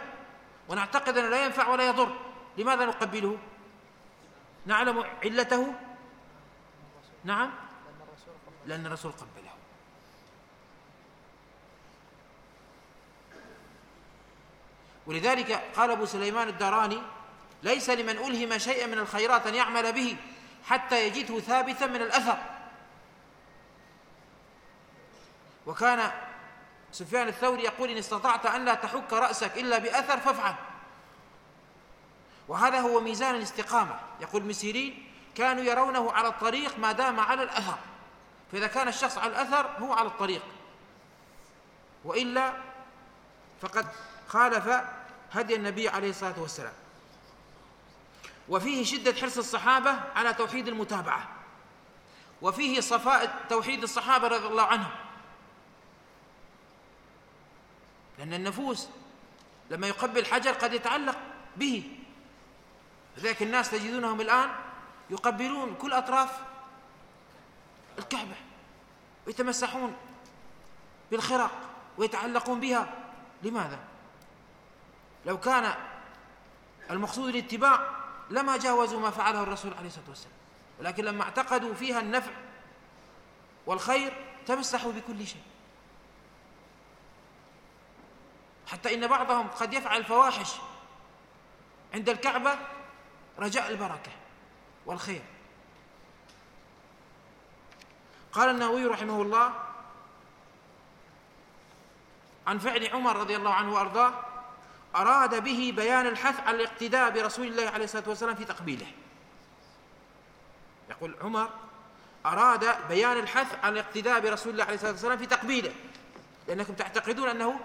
ونعتقد أنه لا ينفع ولا يضر. لماذا نقبله؟ نعلم علته؟ نعم. لأن الرسول قبله. ولذلك قال أبو سليمان الدراني ليس لمن ألهم شيئا من الخيرات أن يعمل به حتى يجده ثابتا من الأثر. وكان سفيان الثوري يقول إن استطعت أن لا تحك رأسك إلا بأثر فافعل. وهذا هو ميزان الاستقامة. يقول مسيرين كانوا يرونه على الطريق ما دام على الأثر. فإذا كان الشخص على الأثر هو على الطريق. وإلا فقد خالف هدي النبي عليه الصلاة والسلام. وفيه شدة حرص الصحابة على توحيد المتابعة. وفيه صفاء توحيد الصحابة رضي الله عنهم. لأن النفوس لما يقبل حجر قد يتعلق به. لذلك الناس تجدونهم الآن يقبلون كل أطراف الكعبة ويتمسحون بالخرق ويتعلقون بها. لماذا؟ لو كان المقصود الاتباع لما جاوزوا ما فعله الرسول عليه الصلاة والسلام. ولكن لما اعتقدوا فيها النفع والخير تمسحوا بكل شيء. حتى إن بعضهم قد يفعل الفواحش عند الكعبة رجاء البركة والخير. قال النووي رحمه الله عن فعل عمر رضي الله عنه وأرضاه أراد به بيان الحث على الاقتداء برسول الله عليه الصلاة والسلام في تقبيله. يقول عمر أراد بيان الحث على الاقتداء برسول الله عليه الصلاة والسلام في تقبيله لأنكم تعتقدون أنه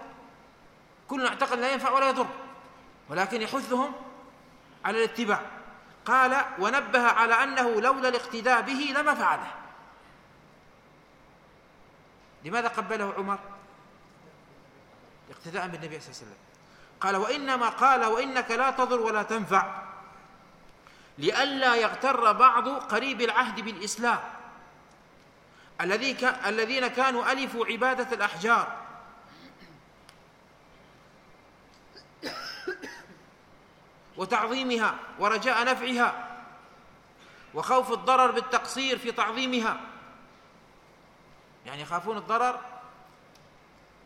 كل اعتقد لا ينفع ولا يضر ولكن يحثهم على الاتباع. قال ونبه على أنه لولا الاقتداء به لما فعله. لماذا قبله عمر؟ اقتداء بالنبي صلى الله عليه وسلم. قال وإنما قال وإنك لا تضر ولا تنفع لئلا يغتر بعض قريب العهد بالإسلام. الذي الذين كانوا ألفوا عبادة الأحجار. وتعظيمها ورجاء نفعها وخوف الضرر بالتقصير في تعظيمها. يعني يخافون الضرر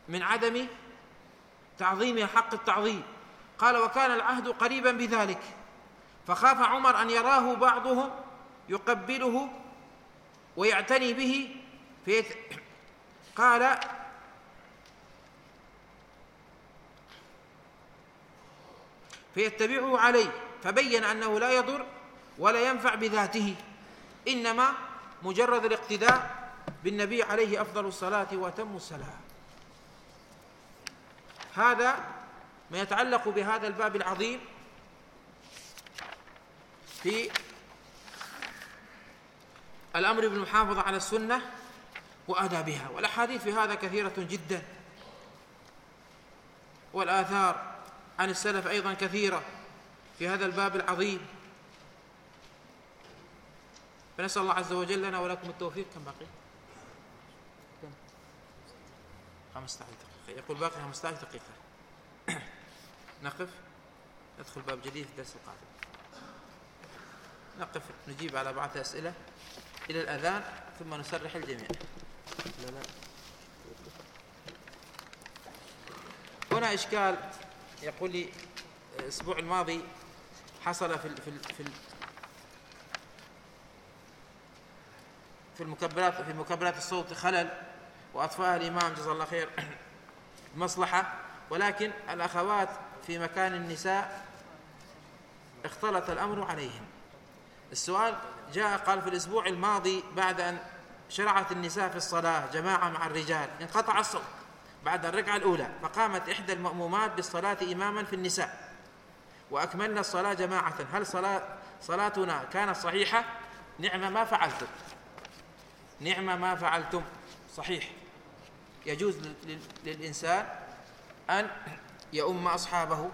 من عدم تعظيمها حق التعظيم. قال وكان العهد قريبا بذلك. فخاف عمر أن يراه بعضهم يقبله ويعتني به فيت قال فيتبعه عليه فبين أنه لا يضر ولا ينفع بذاته. إنما مجرد الاقتداء بالنبي عليه أفضل الصلاة وأتم السلام هذا ما يتعلق بهذا الباب العظيم في الأمر بالمحافظة على السنة وآدابها. والأحاديث في هذا كثيرة جدا. والآثار عن السلف أيضا كثيرة في هذا الباب العظيم. فنسأل الله عز وجل لنا ولكم التوفيق. كم باقي؟ كم؟ 15 دقيقه يقول باقي 15 دقيقة. نقف. ندخل باب جديد في الدرس القادم. نقف. نجيب على بعض الأسئلة إلى الأذان ثم نسرح الجميع. لا لا. هنا إشكال. يقول لي الأسبوع الماضي حصل في في في في المكبرات في مكبرات الصوت خلل وأطفأها الإمام جزاه الله خير مصلحة. ولكن الأخوات في مكان النساء اختلط الأمر عليهم. السؤال جاء قال في الأسبوع الماضي بعد أن شرعت النساء في الصلاة جماعة مع الرجال انقطع الصوت. بعد الركعة الأولى فقامت إحدى المأمومات بالصلاة إماما في النساء وأكملنا الصلاة جماعة. هل صلاه صلاتنا كانت صحيحة؟ نعم ما فعلتم. نعم ما فعلتم. صحيح. يجوز للإنسان أن يؤم أصحابه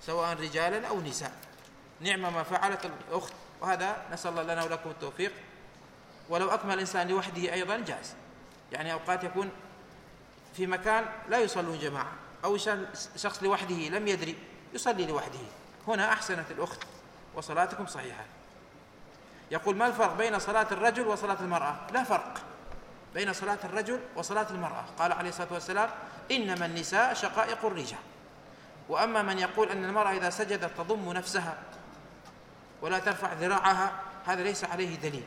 سواء رجالا أو نساء. نعم ما فعلت الأخت وهذا نسأل الله لنا ولكم التوفيق. ولو أكمل الإنسان لوحده أيضا جاز يعني أوقات يكون في مكان لا يصلون جماعة أو شخص لوحده لم يدري يصلي لوحده. هنا أحسنت الأخت وصلاتكم صحيحة. يقول ما الفرق بين صلاة الرجل وصلاة المرأة؟ لا فرق بين صلاة الرجل وصلاة المرأة. قال عليه الصلاة والسلام إنما النساء شقائق الرجال. وأما من يقول أن المرأة إذا سجدت تضم نفسها ولا ترفع ذراعها هذا ليس عليه دليل.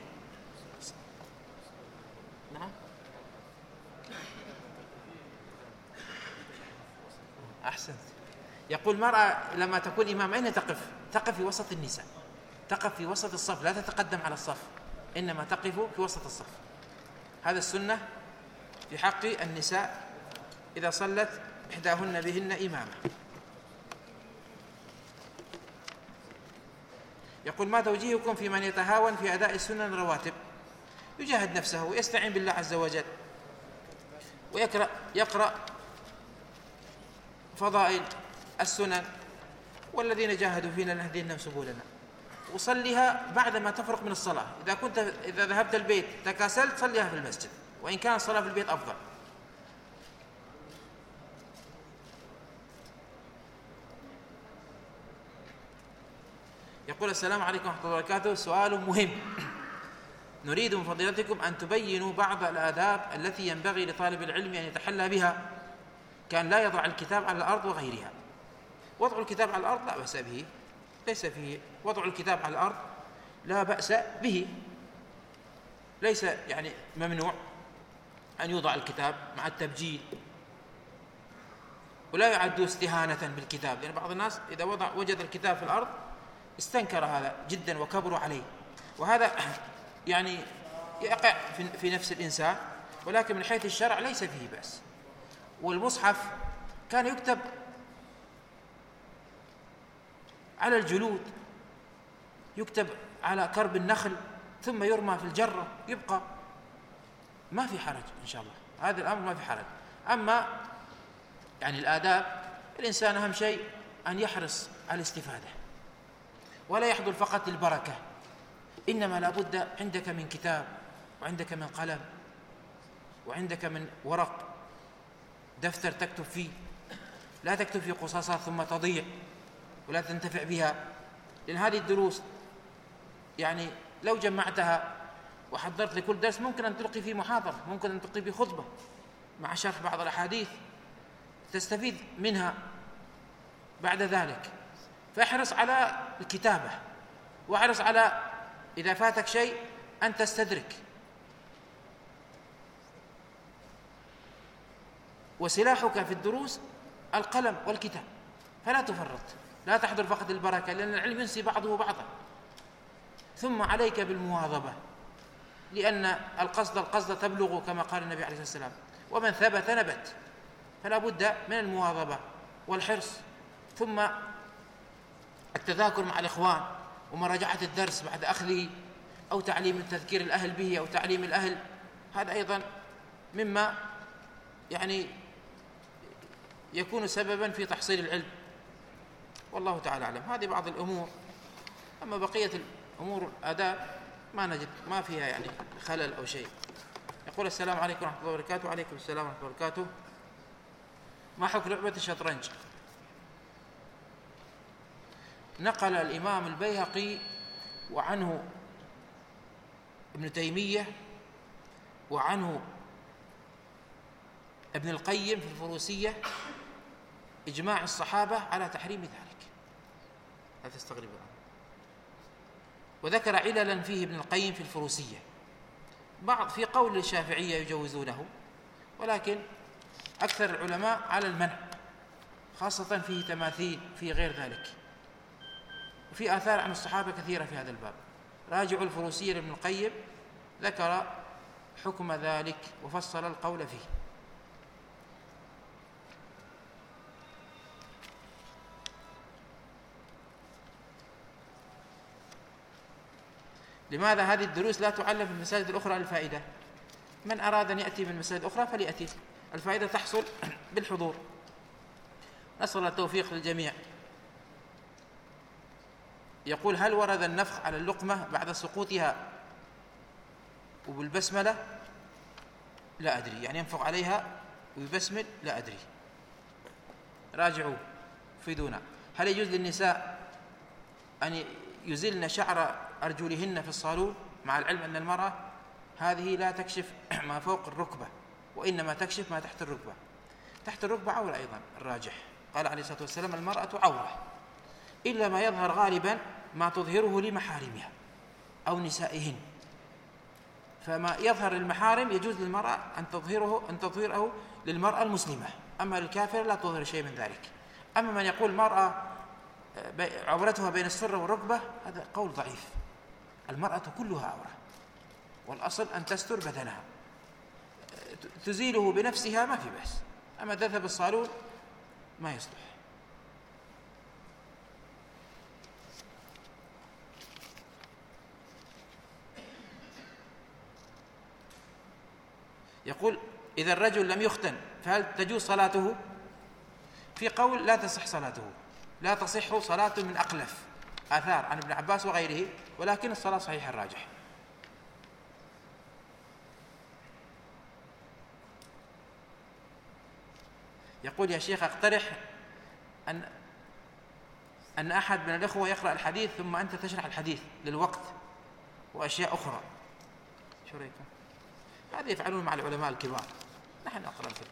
أحسنت. يقول المرأة لما تكون إمام أين تقف؟ تقف في وسط النساء. تقف في وسط الصف. لا تتقدم على الصف إنما تقف في وسط الصف. هذا السنة في حق النساء إذا صلت إحداهن بهن إمامة. يقول ما توجيهكم في من يتهاون في أداء السنن الرواتب؟ يجاهد نفسه ويستعين بالله عز وجل ويقرأ يقرأ فضائل السنن والذين جاهدوا فينا لنهدينهم سبلنا. وصليها بعدما تفرق من الصلاة. إذا كنت إذا ذهبت البيت تكاسلت صليها في المسجد. وإن كان الصلاة في البيت أفضل. يقول السلام عليكم ورحمة الله وبركاته. سؤال مهم. نريد من فضيلتكم أن تبينوا بعض الآداب التي ينبغي لطالب العلم أن يتحلى بها. كان لا يضع الكتاب على الأرض وغيرها. وضع الكتاب على الأرض لا بأس به. ليس فيه. وضع الكتاب على الأرض لا بأس به. ليس يعني ممنوع أن يوضع الكتاب مع التبجيل. ولا يعد استهانة بالكتاب لأن بعض الناس إذا وضع وجد الكتاب في الأرض استنكر هذا جدا وكبروا عليه. وهذا يعني يقع في نفس الإنسان ولكن من حيث الشرع ليس فيه بأس. والمصحف كان يكتب على الجلود يكتب على كرب النخل ثم يرمى في الجرة يبقى ما في حرج إن شاء الله. هذا الأمر ما في حرج. أما يعني الآداب الإنسان أهم شيء أن يحرص على الاستفادة ولا يحضر فقط للبركة إنما لابد عندك من كتاب وعندك من قلم وعندك من ورق دفتر تكتب فيه. لا تكتب في قصاصات ثم تضيع ولا تنتفع بها. لأن هذه الدروس يعني لو جمعتها وحضرت لكل درس ممكن أن تلقي في محاضرة ممكن أن تلقي في خطبة مع شرح بعض الأحاديث تستفيد منها بعد ذلك. فاحرص على الكتابة واحرص على إذا فاتك شيء أن تستدرك. وسلاحك في الدروس القلم والكتاب. فلا تفرط لا تحضر فقط البركة لأن العلم ينسي بعضه بعضا. ثم عليك بالمواظبة لأن القصد القصد تبلغ كما قال النبي عليه الصلاة والسلام ومن ثبت نبت. فلا بد من المواظبة والحرص. ثم التذاكر مع الإخوان ومراجعة الدرس بعد أخذه أو تعليم تذكير الأهل به أو تعليم الأهل هذا أيضا مما يعني يكون سببا في تحصيل العلم. والله تعالى أعلم. هذه بعض الأمور. أما بقية الأمور الآداب ما نجد ما فيها يعني خلل أو شيء. يقول السلام عليكم ورحمة الله وبركاته. وعليكم السلام ورحمة الله وبركاته. ما حكم لعبة الشطرنج؟ نقل الإمام البيهقي وعنه ابن تيمية وعنه ابن القيم في الفروسية إجماع الصحابة على تحريم ذلك. لا تستغرب الآن. وذكر عللا فيه ابن القيم في الفروسية. بعض في قول الشافعية يجوزونه ولكن أكثر العلماء على المنع خاصة فيه تماثيل في غير ذلك. وفي آثار عن الصحابة كثيرة في هذا الباب. راجعوا الفروسية لابن القيم ذكر حكم ذلك وفصل القول فيه. لماذا هذه الدروس لا تعلم في المساجد الأخرى للفائدة من أراد أن يأتي من مساجد أخرى فليأتي. الفائدة تحصل بالحضور. نسأل التوفيق للجميع. يقول هل ورد النفخ على اللقمة بعد سقوطها وبالبسملة؟ لا أدري. يعني ينفخ عليها ويبسمل؟ لا أدري. راجعوا فيدونا. هل يجوز للنساء أن يزلن شعر أرجلهن في الصالون مع العلم أن المرأة هذه لا تكشف ما فوق الركبة وإنما تكشف ما تحت الركبة. تحت الركبة عورة أيضا الراجح. قال عليه الصلاة والسلام المرأة عورة إلا ما يظهر غالبا ما تظهره لمحارمها أو نسائهن. فما يظهر للمحارم يجوز للمرأة أن تظهره أن تظهره للمرأة المسلمة. أما للكافر لا تظهر شيء من ذلك. أما من يقول المرأة آه، عورتها بين السرة والركبة هذا قول ضعيف. المرأة كلها عورة والأصل أن تستر بدنها. تزيله بنفسها ما في بأس أما تذهب الصالون ما يصلح. يقول إذا الرجل لم يختن فهل تجوز صلاته؟ في قول لا تصح صلاته لا تصح صلاة من أقلف. آثار عن ابن عباس وغيره ولكن الصلاة صحيحة الراجح. يقول يا شيخ اقترح أن أن أحد من الإخوة يقرأ الحديث ثم أنت تشرح الحديث للوقت وأشياء أخرى. شو رأيكم؟ هذا يفعلون مع العلماء الكبار. نحن نقرأ لكم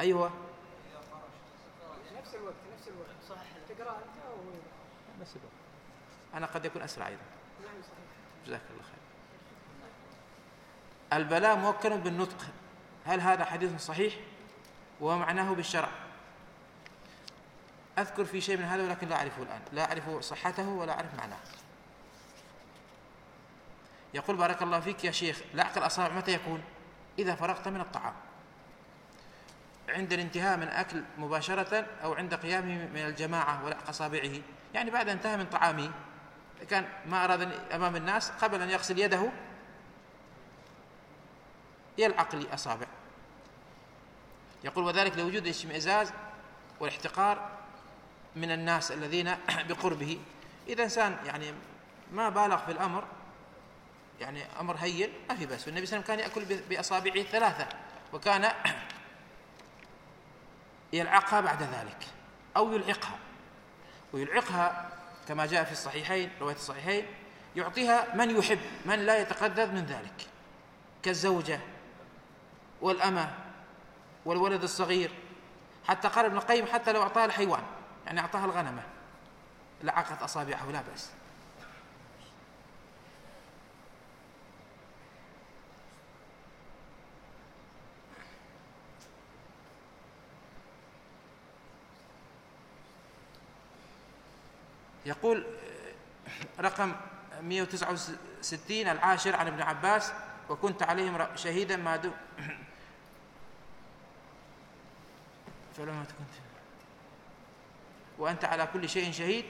أيوة. نفس الوقت نفس الوقت. صح تقرأ أنت أو نفس الوقت. أنا قد يكون أسرع أيضا. نعم صحيح. جزاك الله خير. البلاء موكل بالنطق. هل هذا حديث صحيح؟ ومعناه بالشرع. أذكر في شيء من هذا ولكن لا أعرفه الآن. لا أعرف صحته ولا أعرف معناه. يقول بارك الله فيك يا شيخ لعق الأصابع متى يكون؟ إذا فرغت من الطعام. عند الانتهاء من أكل مباشرة أو عند قيامه من الجماعة ولعق أصابعه يعني بعد انتهى من طعامه كان ما أراد أمام الناس قبل أن يغسل يده يلعق لأصابع. يقول وذلك لوجود الاشمئزاز والاحتقار من الناس الذين بقربه. إذا إنسان يعني ما بالغ في الأمر يعني أمر هين ما في بأس. والنبي صلى الله عليه وسلم كان يأكل بأصابعه ثلاثة وكان يلعقها بعد ذلك أو يلعقها. ويلعقها كما جاء في الصحيحين رواية الصحيحين يعطيها من يحب من لا يتقدر من ذلك. كالزوجة والأمة والولد الصغير. حتى قال ابن القيم حتى لو أعطاها الحيوان يعني أعطاها الغنمة لعقت أصابعه لا بأس. يقول رقم 169 العاشر عن ابن عباس وكنت عليهم شهيدا ما دو فلما كنت. وأنت على كل شيء شهيد.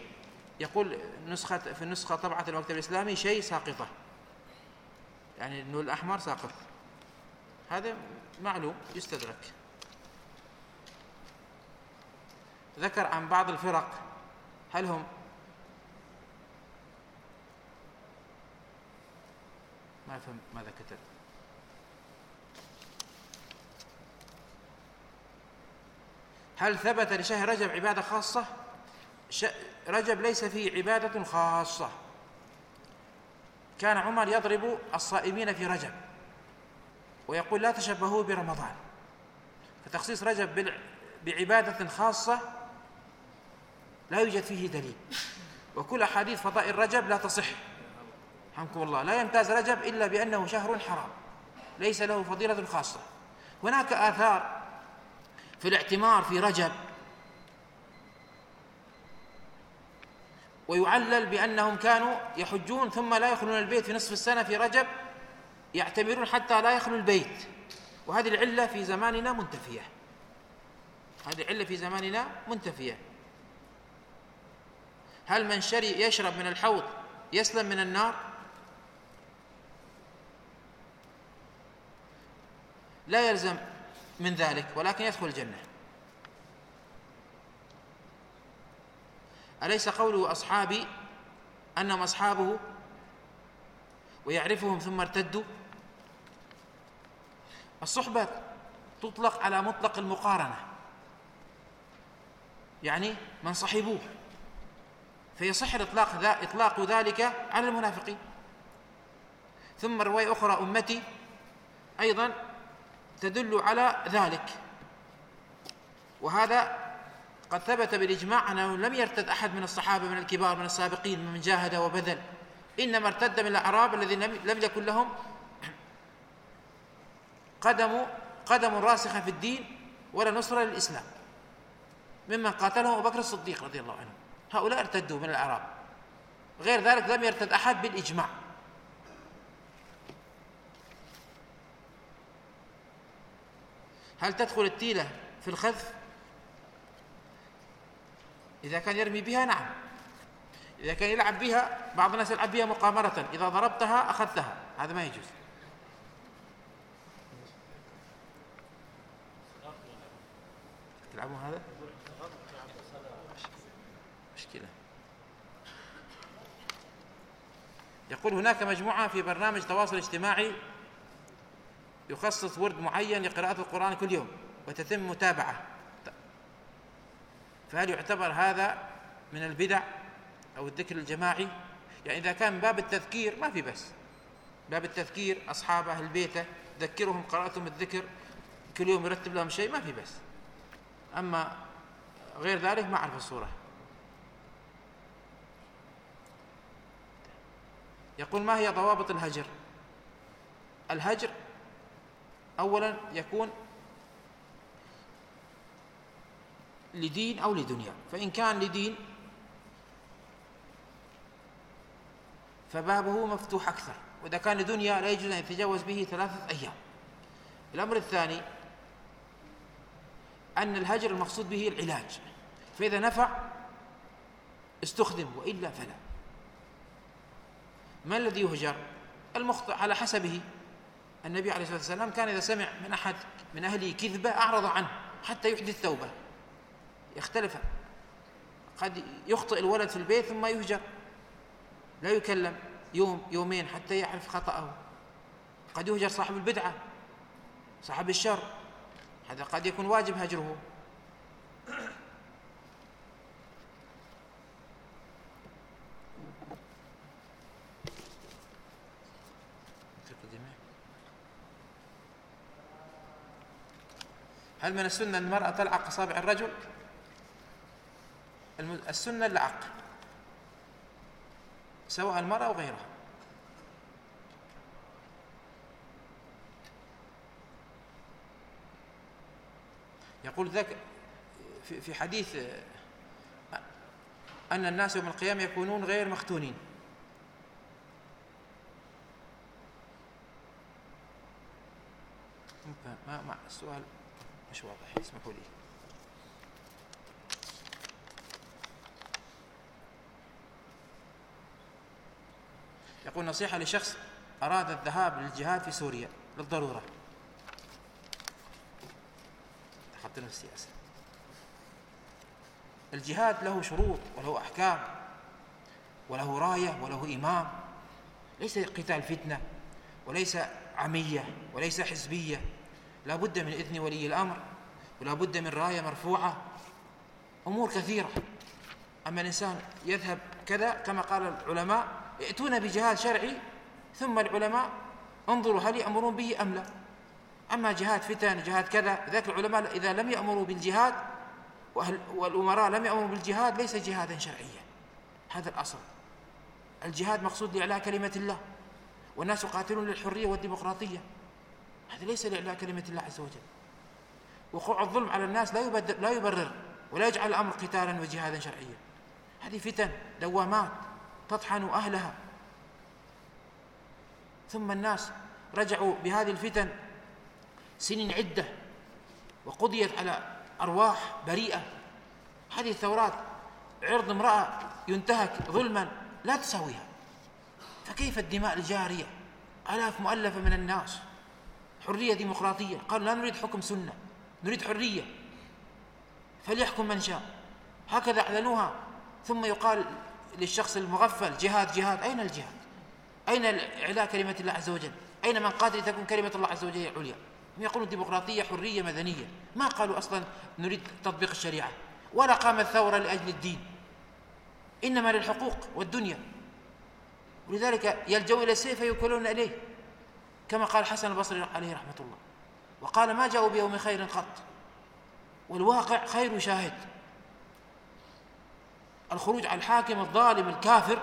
يقول نسخة في النسخة طبعة المكتب الإسلامي شيء ساقطة. يعني النور الأحمر ساقط هذا معلوم يستدرك. ذكر عن بعض الفرق هل هم ما أفهم ماذا كتب هل ثبت لشهر رجب عبادة خاصة؟ رجب ليس فيه عبادة خاصة. كان عمر يضرب الصائمين في رجب ويقول لا تشبهوا برمضان. فتخصيص رجب بعبادة خاصة لا يوجد فيه دليل. وكل أحاديث فضائل رجب لا تصح. رحمكم الله لا يمتاز رجب إلا بأنه شهر حرام. ليس له فضيلة خاصة. هناك آثار في الاعتمار في رجب ويعلل بأنهم كانوا يحجون ثم لا يخلون البيت في نصف السنة في رجب يعتمرون حتى لا يخلوا البيت. وهذه العلة في زماننا منتفية. هذه العلة في زماننا منتفية. هل من شري يشرب من الحوض يسلم من النار؟ لا يلزم من ذلك ولكن يدخل الجنة. أليس قوله أصحابي أنهم أصحابه ويعرفهم ثم ارتدوا؟ الصحبة تطلق على مطلق المقارنة. يعني من صحبوه. فيصح إطلاق, إطلاق ذلك على المنافقين. ثم رواية أخرى أمتي أيضا تدل على ذلك. وهذا قد ثبت بالإجماع أنه لم يرتد أحد من الصحابة من الكبار من السابقين من جاهد وبذل. إنما ارتد من الأعراب الذين لم يكن لهم قدم قدم راسخة في الدين ولا نصرة للإسلام. ممن قاتلهم أبو بكر الصديق رضي الله عنه. هؤلاء ارتدوا من الأعراب. غير ذلك لم يرتد أحد بالإجماع. هل تدخل التيلة في الخذف؟ إذا كان يرمي بها نعم. إذا كان يلعب بها بعض الناس يلعب بها مقامرة. إذا ضربتها أخذتها. هذا ما يجوز. تلعبون هذا؟ مشكلة. يقول هناك مجموعة في برنامج تواصل اجتماعي يخصص ورد معين لقراءة القرآن كل يوم وتتم متابعة. فهل يعتبر هذا من البدع أو الذكر الجماعي؟ يعني إذا كان باب التذكير ما في بس. باب التذكير أصحاب أهل بيته ذكرهم قراءتهم الذكر كل يوم يرتب لهم شيء ما في بس. أما غير ذلك ما أعرف الصورة. يقول ما هي ضوابط الهجر؟ الهجر أولا يكون لدين أو لدنيا. فإن كان لدين فبابه مفتوح أكثر. وإذا كان لدنيا لا يجوز أن يتجاوز به ثلاثة أيام. الأمر الثاني أن الهجر المقصود به العلاج. فإذا نفع استخدم وإلا فلا. ما الذي يهجر؟ المخطئ على حسبه. النبي عليه الصلاة والسلام كان إذا سمع من أحد من أهله كذبة أعرض عنه حتى يحدث توبة يختلف. قد يخطئ الولد في البيت ثم يهجر. لا يكلم. يوم يومين حتى يعرف خطأه. قد يهجر صاحب البدعة صاحب الشر. هذا قد يكون واجب هجره. هل من السنة أن المرأة تلعق أصابع الرجل؟ السنة اللعق. سواء المرأة أو غيرها. يقول ذاك في حديث أن الناس يوم القيامة يكونون غير مختونين. ما السؤال مش واضح اسمحوا لي. يقول نصيحة لشخص أراد الذهاب للجهاد في سوريا للضرورة. دخلت في السياسة الجهاد له شروط وله أحكام وله راية وله إمام. ليس قتال فتنة وليس عمية وليس حزبية. لا بد من إذن ولي الأمر ولا بد من راية مرفوعة. أمور كثيرة. أما الإنسان يذهب كذا كما قال العلماء يأتون بجهاد شرعي ثم العلماء انظروا هل يأمرون به أم لا. أما جهاد فتن جهاد كذا ذاك العلماء إذا لم يأمروا بالجهاد والأمراء لم يأمروا بالجهاد ليس جهادا شرعيا. هذا الأصل. الجهاد مقصود لإعلاء كلمة الله والناس يقاتلون للحرية والديمقراطية. هذا ليس لإعلاء كلمة الله عز وجل. وقوع الظلم على الناس لا يبرر, لا يبرر ولا يجعل الأمر قتالا وجهادا شرعيا. هذه فتن دوامات تطحن أهلها. ثم الناس رجعوا بهذه الفتن سنين عدة وقضيت على أرواح بريئة. هذه الثورات عرض امرأة ينتهك ظلما لا تساويها. فكيف الدماء الجارية؟ آلاف مؤلفة من الناس. حرية ديمقراطية. قالوا لا نريد حكم سنة نريد حرية. فليحكم من شاء. هكذا أعلنوها. ثم يقال للشخص المغفل جهاد جهاد. أين الجهاد؟ أين إعلاء كلمة الله عز وجل؟ أين من قاتل تكون كلمة الله عز وجل عليا هم يقولون ديمقراطية حرية مدنية. ما قالوا أصلا نريد تطبيق الشريعة؟ ولا قامت ثورة لأجل الدين. إنما للحقوق والدنيا. ولذلك يلجوا إلى السيف فيوكلون إليه. كما قال حسن البصري عليه رحمة الله. وقال ما جاءوا بيوم خير قط. والواقع خير شاهد. الخروج على الحاكم الظالم الكافر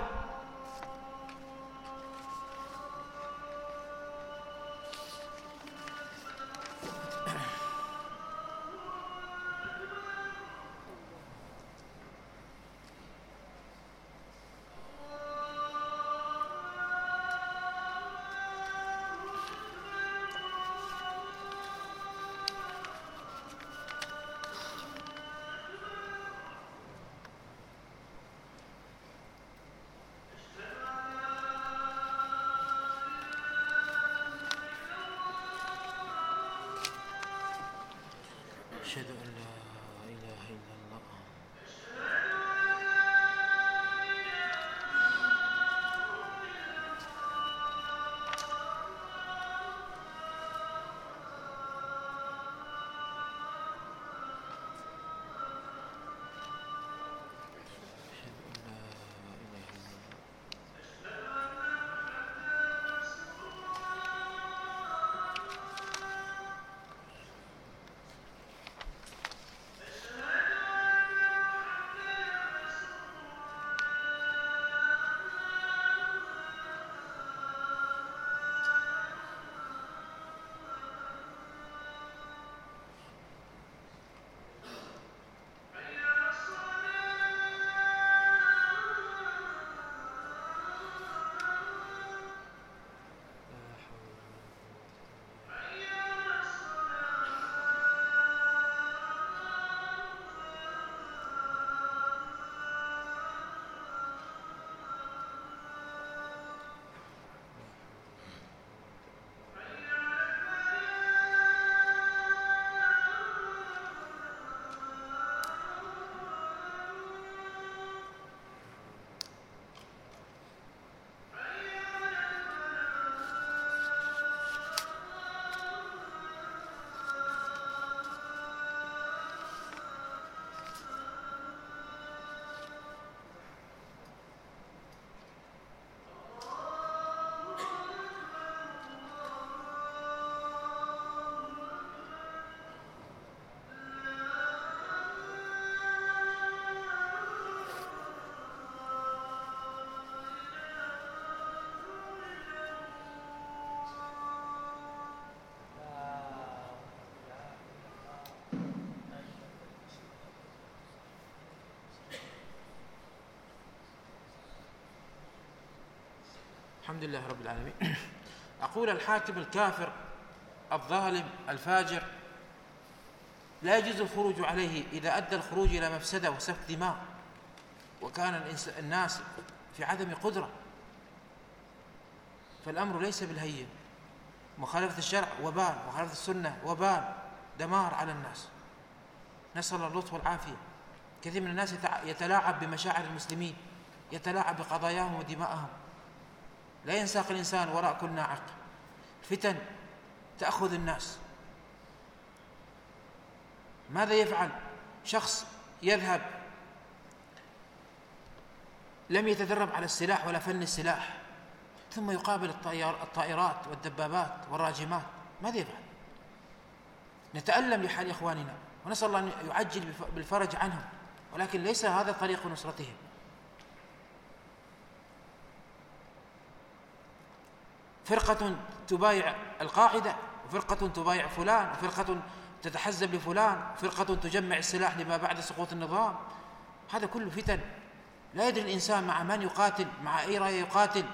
الحمد لله رب العالمين. أقول الحاكم الكافر الظالم الفاجر لا يجوز الخروج عليه إذا أدى الخروج إلى مفسدة وسفك دماء وكان الناس في عدم قدرة. فالأمر ليس بالهين. مخالفة الشرع وبال مخالفة السنة وبال. دمار على الناس. نسأل الله اللطف والعافية. كثير من الناس يتلاعب بمشاعر المسلمين يتلاعب بقضاياهم ودماءهم. لا ينساق الإنسان وراء كل ناعق. فتن تأخذ الناس. ماذا يفعل؟ شخص يذهب لم يتدرب على السلاح ولا فن السلاح ثم يقابل الطيار الطائرات والدبابات والراجمات. ماذا يفعل؟ نتألم لحال إخواننا ونسأل الله أن يعجل بالفرج عنهم ولكن ليس هذا طريق نصرتهم. فرقة تبايع القاعدة وفرقة تبايع فلان وفرقة تتحزب لفلان فرقة تجمع السلاح لما بعد سقوط النظام. هذا كله فتن. لا يدري الإنسان مع من يقاتل مع أي راية يقاتل.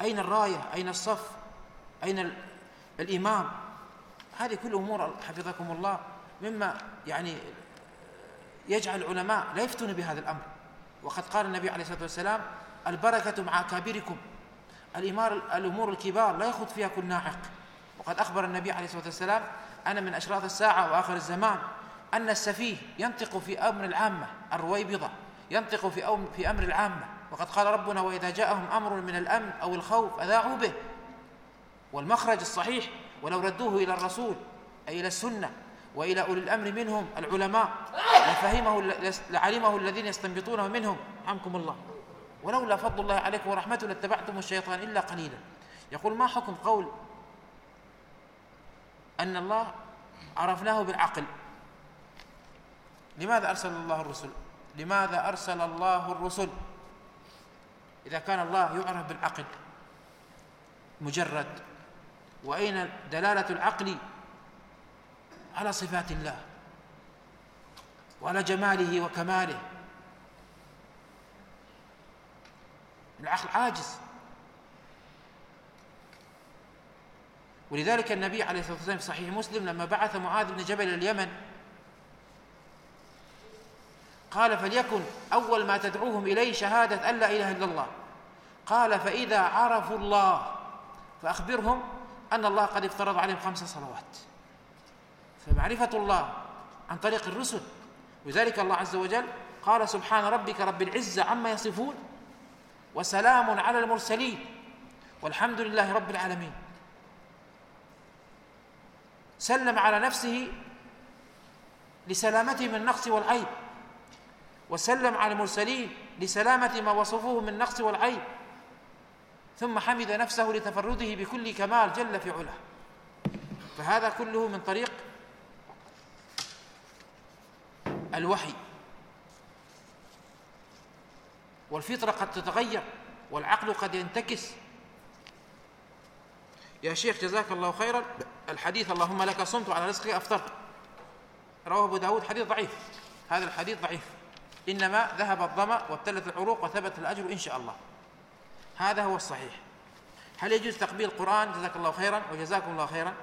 أين الراية؟ أين الصف؟ أين الإمام؟ هذه كل أمور حفظكم الله. مما يعني يجعل العلماء لا يفتون بهذا الأمر. وقد قال النبي عليه الصلاة والسلام البركة مع أكابركم الأمور الكبار لا يخوض فيها كل ناعق وقد أخبر النبي عليه الصلاة والسلام أن من أشراط الساعة وآخر الزمان أن السفيه ينطق في أمر العامة الرويبضة ينطق في, في أمر العامة. وقد قال ربنا وإذا جاءهم أمر من الأمن أو الخوف أذاعوا به. والمخرج الصحيح ولو ردوه إلى الرسول أي إلى السنة وإلى أولي الأمر منهم العلماء لفهمه لعلمه الذين يستنبطونه منهم. رحمكم الله. ولولا فضل الله عليكم ورحمته لاتبعتم الشيطان إلا قليلا. يقول ما حكم قول أن الله عرفناه بالعقل؟ لماذا أرسل الله الرسل؟ لماذا أرسل الله الرسل؟ إذا كان الله يعرف بالعقل مجرد وأين دلالة العقل؟ على صفات الله وعلى جماله وكماله. العقل عاجز ولذلك النبي عليه الصلاة والسلام في صحيح مسلم لما بعث معاذ بن جبل اليمن قال فليكن أول ما تدعوهم إليه شهادة أن لا إله إلا الله. قال فإذا عرفوا الله فأخبرهم أن الله قد افترض عليهم خمس صلوات. فمعرفة الله عن طريق الرسل. ولذلك الله عز وجل قال سبحان ربك رب العزة عما يصفون وسلام على المرسلين والحمد لله رب العالمين. سلم على نفسه لسلامته من النقص والعيب وسلم على المرسلين لسلامة ما وصفوه من النقص والعيب ثم حمد نفسه لتفرده بكل كمال جل في علاه. فهذا كله من طريق الوحي. والفطرة قد تتغير والعقل قد ينتكس. يا شيخ جزاك الله خيرا. الحديث اللهم لك صمت على رزقك أفطرت رواه أبو داود حديث ضعيف. هذا الحديث ضعيف. إنما ذهب الظمأ وابتلت العروق وثبت الأجر إن شاء الله. هذا هو الصحيح. هل يجوز تقبيل القرآن جزاك الله خيرا وجزاكم الله خيرا.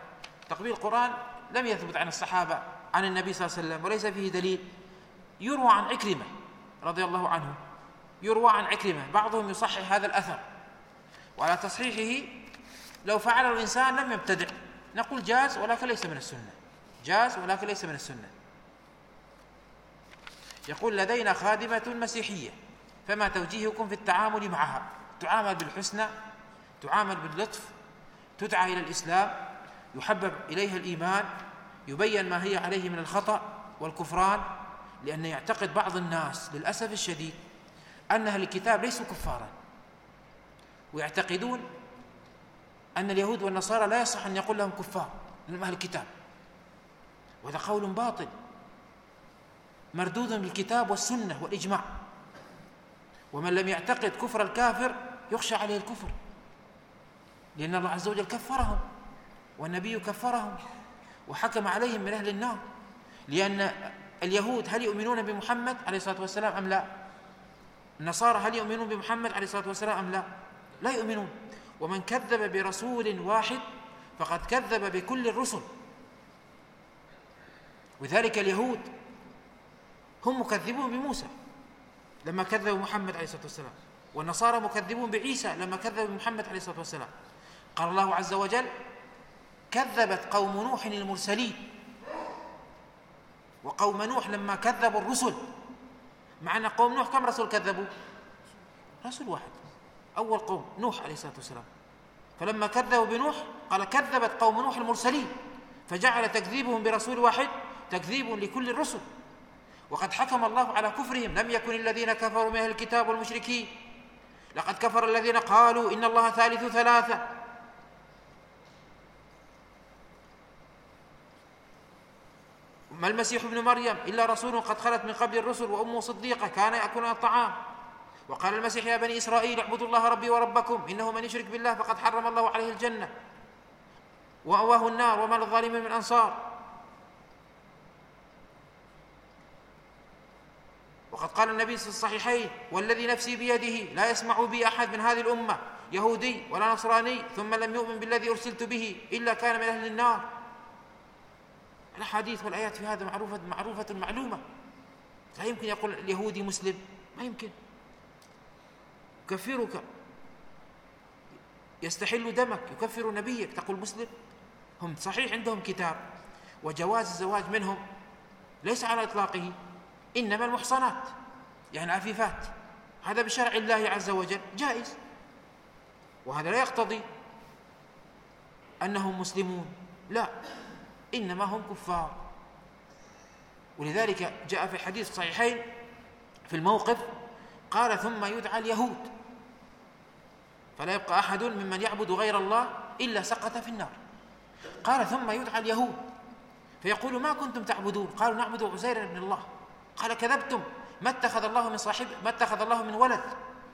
تقبيل القرآن لم يثبت عن الصحابة عن النبي صلى الله عليه وسلم وليس فيه دليل. يروى عن عكرمة رضي الله عنه. يروى عن عكرمة. بعضهم يصحح هذا الأثر. وعلى تصحيحه لو فعله الإنسان لم يبتدع. نقول جاز ولكن ليس من السنة. جاز ولكن ليس من السنة. يقول لدينا خادمة مسيحية. فما توجيهكم في التعامل معها؟ تعامل بالحسنى تعامل باللطف تدعى إلى الإسلام يحبب إليها الإيمان يبين ما هي عليه من الخطأ والكفران لأن يعتقد بعض الناس للأسف الشديد أن أهل الكتاب ليسوا كفارا. ويعتقدون أن اليهود والنصارى لا يصح أن يقول لهم كفار لأنهم أهل الكتاب. وهذا قول باطل مردود بالكتاب والسنة والإجماع. ومن لم يعتقد كفر الكافر يخشى عليه الكفر لأن الله عز وجل كفرهم والنبي كفرهم وحكم عليهم من أهل النار. لأن اليهود هل يؤمنون بمحمد عليه الصلاة والسلام أم لا؟ النصارى هل يؤمنون بمحمد عليه الصلاة والسلام أم لا؟ لا يؤمنون. ومن كذب برسول واحد فقد كذب بكل الرسل. وذلك اليهود. هم مكذبون بموسى لما كذبوا محمد عليه الصلاة والسلام. والنصارى مكذبون بعيسى لما كذبوا بمحمد عليه الصلاة والسلام. قال الله عز وجل كذبت قوم نوح المرسلين. وقوم نوح لما كذبوا الرسل مع أن قوم نوح كم رسول كذبوا؟ رسول واحد. أول قوم نوح عليه الصلاة والسلام. فلما كذبوا بنوح قال كذبت قوم نوح المرسلين. فجعل تكذيبهم برسول واحد تكذيب لكل الرسل. وقد حكم الله على كفرهم لم يكن الذين كفروا من أهل الكتاب والمشركين. لقد كفر الذين قالوا إن الله ثالث ثلاثة. ما المسيح ابن مريم إلا رسول قد خلت من قبل الرسل وأمه صديقة كان يأكلون الطعام. وقال المسيح يا بني إسرائيل اعبدوا الله ربي وربكم إنه من يشرك بالله فقد حرم الله عليه الجنة. وأواه النار وما للظالمين من أنصار. وقد قال النبي في الصحيحين والذي نفسي بيده لا يسمع بي أحد من هذه الأمة يهودي ولا نصراني ثم لم يؤمن بالذي أرسلت به إلا كان من أهل النار. الأحاديث والآيات في هذا معروفه معروفة معلومة. لا يمكن يقول اليهودي مسلم. ما يمكن. يكفرك. يستحل دمك. يكفر نبيك. تقول مسلم. هم صحيح عندهم كتاب. وجواز الزواج منهم. ليس على إطلاقه. إنما المحصنات. يعني عفيفات هذا بشرع الله عز وجل. جائز. وهذا لا يقتضي أنهم مسلمون. لا. إنما هم كفار. ولذلك جاء في حديث صحيحين في الموقف قال ثم يدعى اليهود. فلا يبقى أحد ممن يعبد غير الله إلا سقط في النار. قال ثم يدعى اليهود. فيقول ما كنتم تعبدون؟ قالوا نعبد عزير بن الله. قال كذبتم. ما اتخذ الله من صاحب ما اتخذ الله من ولد؟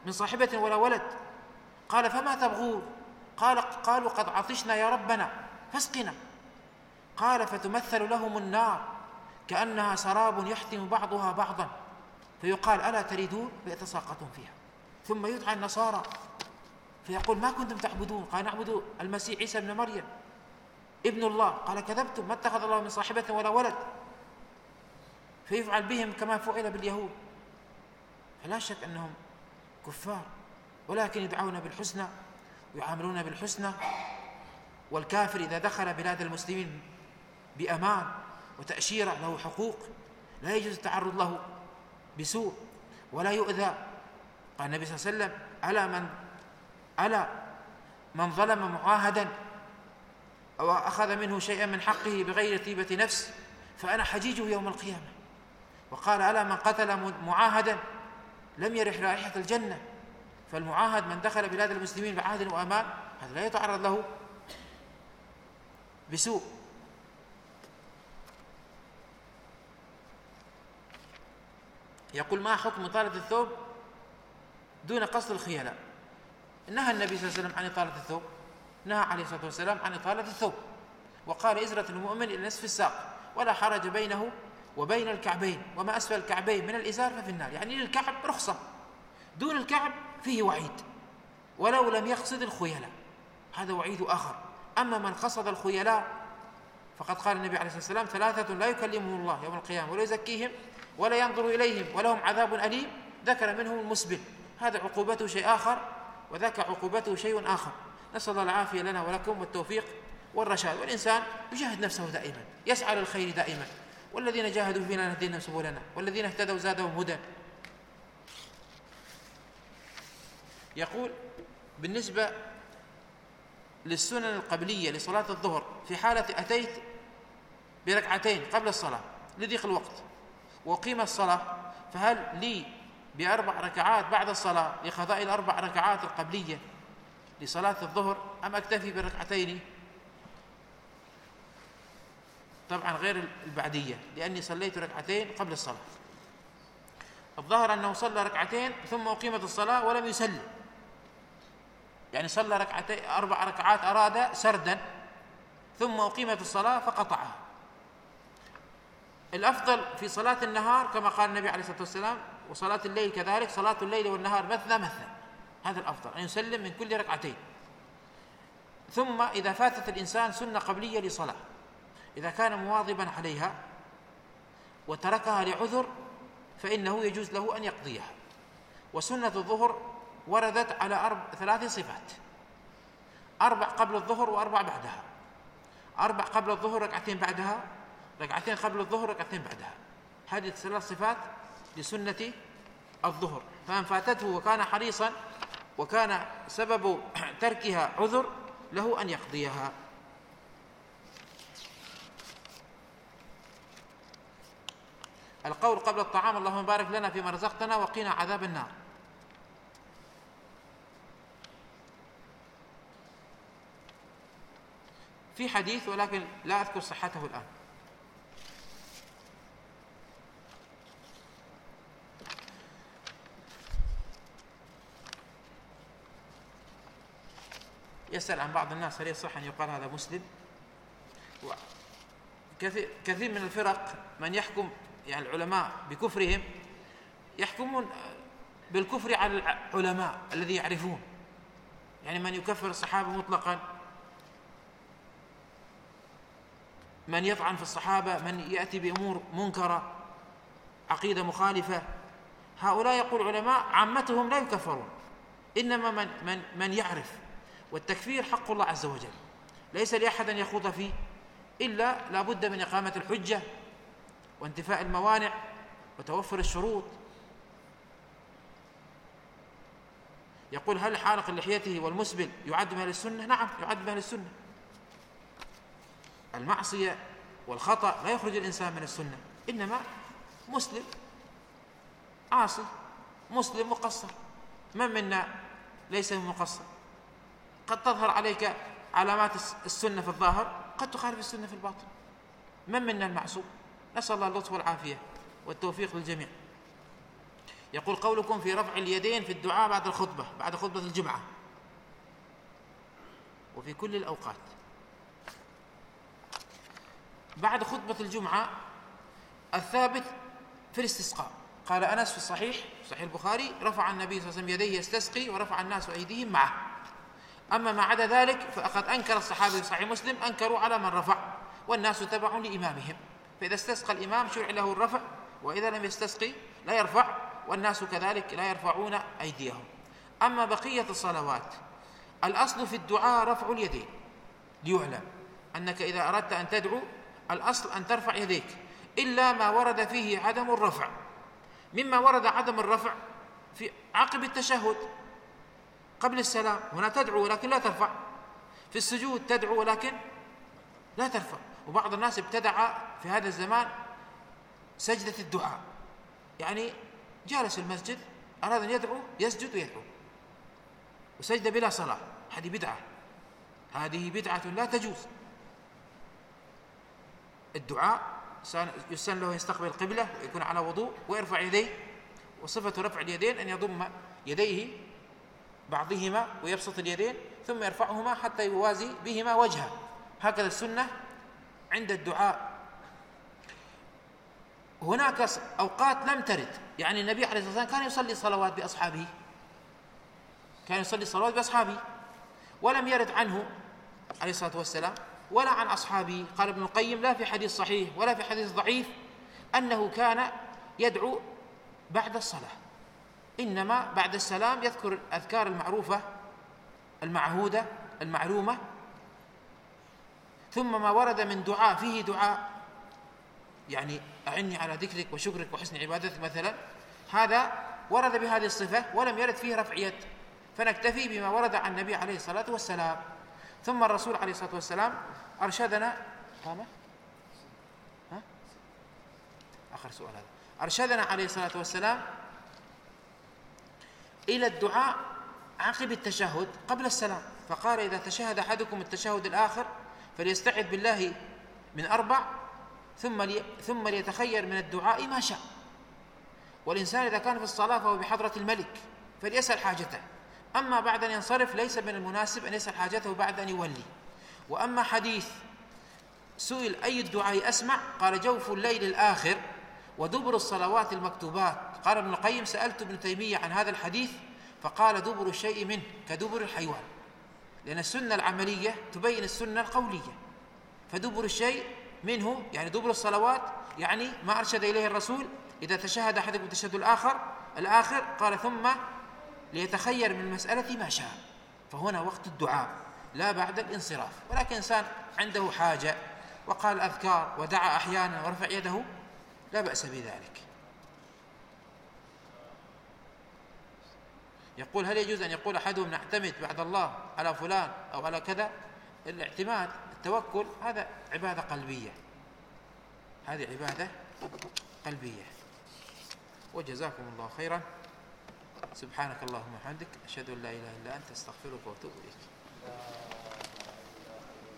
من صاحبة ولا ولد؟ قال فما تبغون؟ قال قالوا قد عطشنا يا ربنا فاسقنا. قال فتمثل لهم النار كأنها سراب يحتم بعضها بعضا. فيقال ألا تريدون؟ فيتساقطون فيها. ثم يدعى النصارى فيقول ما كنتم تعبدون؟ قال نعبد المسيح عيسى ابن مريم ابن الله. قال كذبتم ما اتخذ الله من صاحبة ولا ولد. فيفعل بهم كما فعل باليهود. فلا شك أنهم كفار ولكن يدعون بالحسنى ويعاملون بالحسنى. والكافر إذا دخل بلاد المسلمين بأمان وتأشيرة له حقوق. لا يجوز التعرض له بسوء ولا يؤذى. قال النبي صلى الله عليه وسلم ألا من ألا من ظلم معاهدا أو أخذ منه شيئا من حقه بغير طيبة نفس فأنا حجيجه يوم القيامة. وقال ألا من قتل معاهدا لم يرح رائحة الجنة. فالمعاهد من دخل بلاد المسلمين بعهد وأمان هذا لا يتعرض له بسوء. يقول ما حكم إطالة الثوب دون قصد الخيلاء نهى النبي صلى الله عليه وسلم عن إطالة الثوب. نهى عليه الصلاة والسلام عن إطالة الثوب. وقال إزرة المؤمن إلى نصف الساق ولا حرج بينه وبين الكعبين وما أسفل الكعبين من الإزار ففي النار. يعني للكعب رخصة دون الكعب فيه وعيد ولو لم يقصد الخيلاء. هذا وعيد آخر. أما من قصد الخيلاء فقد قال النبي عليه الصلاة والسلام ثلاثة لا يكلمهم الله يوم القيامة ولا يزكيهم ولا ينظر إليهم ولهم عذاب أليم ذكر منهم المسبل. هذا عقوبته شيء آخر وذاك عقوبته شيء آخر. نسأل الله العافية لنا ولكم والتوفيق والرشاد. والإنسان يجاهد نفسه دائما يسعى للخير دائما. والذين جاهدوا فينا نهدينا سبلنا والذين اهتدوا زادهم هدى. يقول بالنسبة للسنن القبلية لصلاة الظهر في حالة أتيت بركعتين قبل الصلاة لضيق الوقت وأقيم الصلاة فهل لي بأربع ركعات بعد الصلاة لقضاء الأربع ركعات القبلية لصلاة الظهر أم أكتفي بركعتين؟ طبعا غير البعدية لأني صليت ركعتين قبل الصلاة. الظاهر أنه صلى ركعتين ثم أقيمت الصلاة ولم يسلم. يعني صلى ركعتين أربع ركعات أراد سردا ثم أقيمت الصلاة فقطعها. الأفضل في صلاة النهار كما قال النبي عليه الصلاة والسلام وصلاة الليل كذلك صلاة الليل والنهار مثنى مثنى. هذا الأفضل أن يسلم من كل ركعتين. ثم إذا فاتت الإنسان سنة قبلية لصلاة إذا كان مواظبا عليها وتركها لعذر فإنه يجوز له أن يقضيها. وسنة الظهر وردت على أربع ثلاث صفات. أربع قبل الظهر وأربع بعدها. أربع قبل الظهر ركعتين بعدها. ركعتين قبل الظهر ركعتين بعدها. هذه ثلاث صفات لسنة الظهر. فمن فاتته وكان حريصا وكان سبب تركها عذر له أن يقضيها. القول قبل الطعام اللهم بارك لنا فيما رزقتنا وقنا عذاب النار. في حديث ولكن لا أذكر صحته الآن. يسأل عن بعض الناس هل يصح أن يقال هذا مسلم؟ كثير, كثير من الفرق من يحكم يعني العلماء بكفرهم يحكمون بالكفر على العلماء الذي يعرفون. يعني من يكفر الصحابة مطلقا من يطعن في الصحابة من يأتي بأمور منكرة عقيدة مخالفة. هؤلاء يقول علماء عامتهم لا يكفرون إنما من, من, من يعرف. والتكفير حق الله عز وجل. ليس لأحد أن يخوض فيه إلا لا بد من إقامة الحجة وانتفاء الموانع وتوفر الشروط. يقول هل حالق لحيته والمسبل يعد من أهل السنة؟ نعم يعد من أهل السنة. المعصية والخطأ لا يخرج الإنسان من السنة إنما مسلم عاصي مسلم مقصر. من منا ليس مقصر قد تظهر عليك علامات السنة في الظاهر قد تخالف السنة في الباطن. من منا المعصوم؟ نسأل الله اللطف والعافية والتوفيق للجميع. يقول قولكم في رفع اليدين في الدعاء بعد الخطبة بعد خطبة الجمعة. وفي كل الأوقات. بعد خطبة الجمعة الثابت في الاستسقاء. قال أنس في الصحيح صحيح البخاري رفع النبي صلى الله عليه وسلم يديه يستسقي ورفع الناس أيديهم معه. أما ما عدا ذلك فقد أنكر الصحابة في صحيح مسلم أنكروا على من رفع والناس تبع لإمامهم. فإذا استسقى الإمام شرع له الرفع وإذا لم يستسقي لا يرفع والناس كذلك لا يرفعون أيديهم. أما بقية الصلوات الأصل في الدعاء رفع اليدين. ليعلم أنك إذا أردت أن تدعو الأصل أن ترفع يديك إلا ما ورد فيه عدم الرفع. مما ورد عدم الرفع في عقب التشهد. قبل السلام هنا تدعو ولكن لا ترفع. في السجود تدعو ولكن لا ترفع. وبعض الناس ابتدع في هذا الزمان سجدة الدعاء. يعني جالس المسجد أراد أن يدعو يسجد ويدعو. وسجد بلا صلاة. هذه بدعة. هذه بدعة لا تجوز. الدعاء يسن له يستقبل القبلة ويكون على وضوء ويرفع يديه. وصفة رفع اليدين أن يضم يديه بعضهما ويبسط اليدين ثم يرفعهما حتى يوازي بهما وجهه. هكذا السنة عند الدعاء. هناك أوقات لم ترد. يعني النبي عليه الصلاة والسلام كان يصلي صلوات بأصحابه. كان يصلي صلوات بأصحابه. ولم يرد عنه عليه الصلاة والسلام ولا عن أصحابه. قال ابن القيم لا في حديث صحيح ولا في حديث ضعيف أنه كان يدعو بعد الصلاة. إنما بعد السلام يذكر الأذكار المعروفة المعهودة المعلومة. ثم ما ورد من دعاء فيه دعاء. يعني أعني على ذكرك وشكرك وحسن عبادتك مثلا. هذا ورد بهذه الصفة ولم يرد فيه رفع يد. فنكتفي بما ورد عن النبي عليه الصلاة والسلام. ثم الرسول عليه الصلاة والسلام أرشدنا. قام؟ ها؟ آخر سؤال هذا. أرشدنا عليه الصلاة والسلام إلى الدعاء عقب التشهد قبل السلام فقال إذا تشهد أحدكم التشهد الآخر فليستعذ بالله من أربع ثم لي ثم ليتخير من الدعاء ما شاء. والإنسان إذا كان في الصلاة فهو بحضرة الملك فليسأل حاجته. أما بعد أن ينصرف ليس من المناسب أن يسأل حاجته بعد أن يولي. وأما حديث سئل أي الدعاء أسمع؟ قال جوف الليل الآخر. ودبر الصلوات المكتوبات. قال ابن القيم سألت ابن تيمية عن هذا الحديث فقال دبر الشيء منه كدبر الحيوان لأن السنة العملية تبين السنة القولية. فدبر الشيء منه يعني دبر الصلوات يعني ما أرشد إليه الرسول إذا تشهد أحدكم التشهد الآخر الآخر قال ثم ليتخير من المسألة ما شاء. فهنا وقت الدعاء لا بعد الانصراف. ولكن إنسان عنده حاجة وقال أذكار ودعا أحيانا ورفع يده لا بأس بذلك. يقول هل يجوز أن يقول أحدهم نعتمد بعد الله على فلان أو على كذا؟ الاعتماد التوكل هذا عبادة قلبية. هذه عبادة قلبية. وجزاكم الله خيرا. سبحانك اللهم وبحمدك أشهد أن لا إله إلا أنت أستغفرك وأتوب إليك.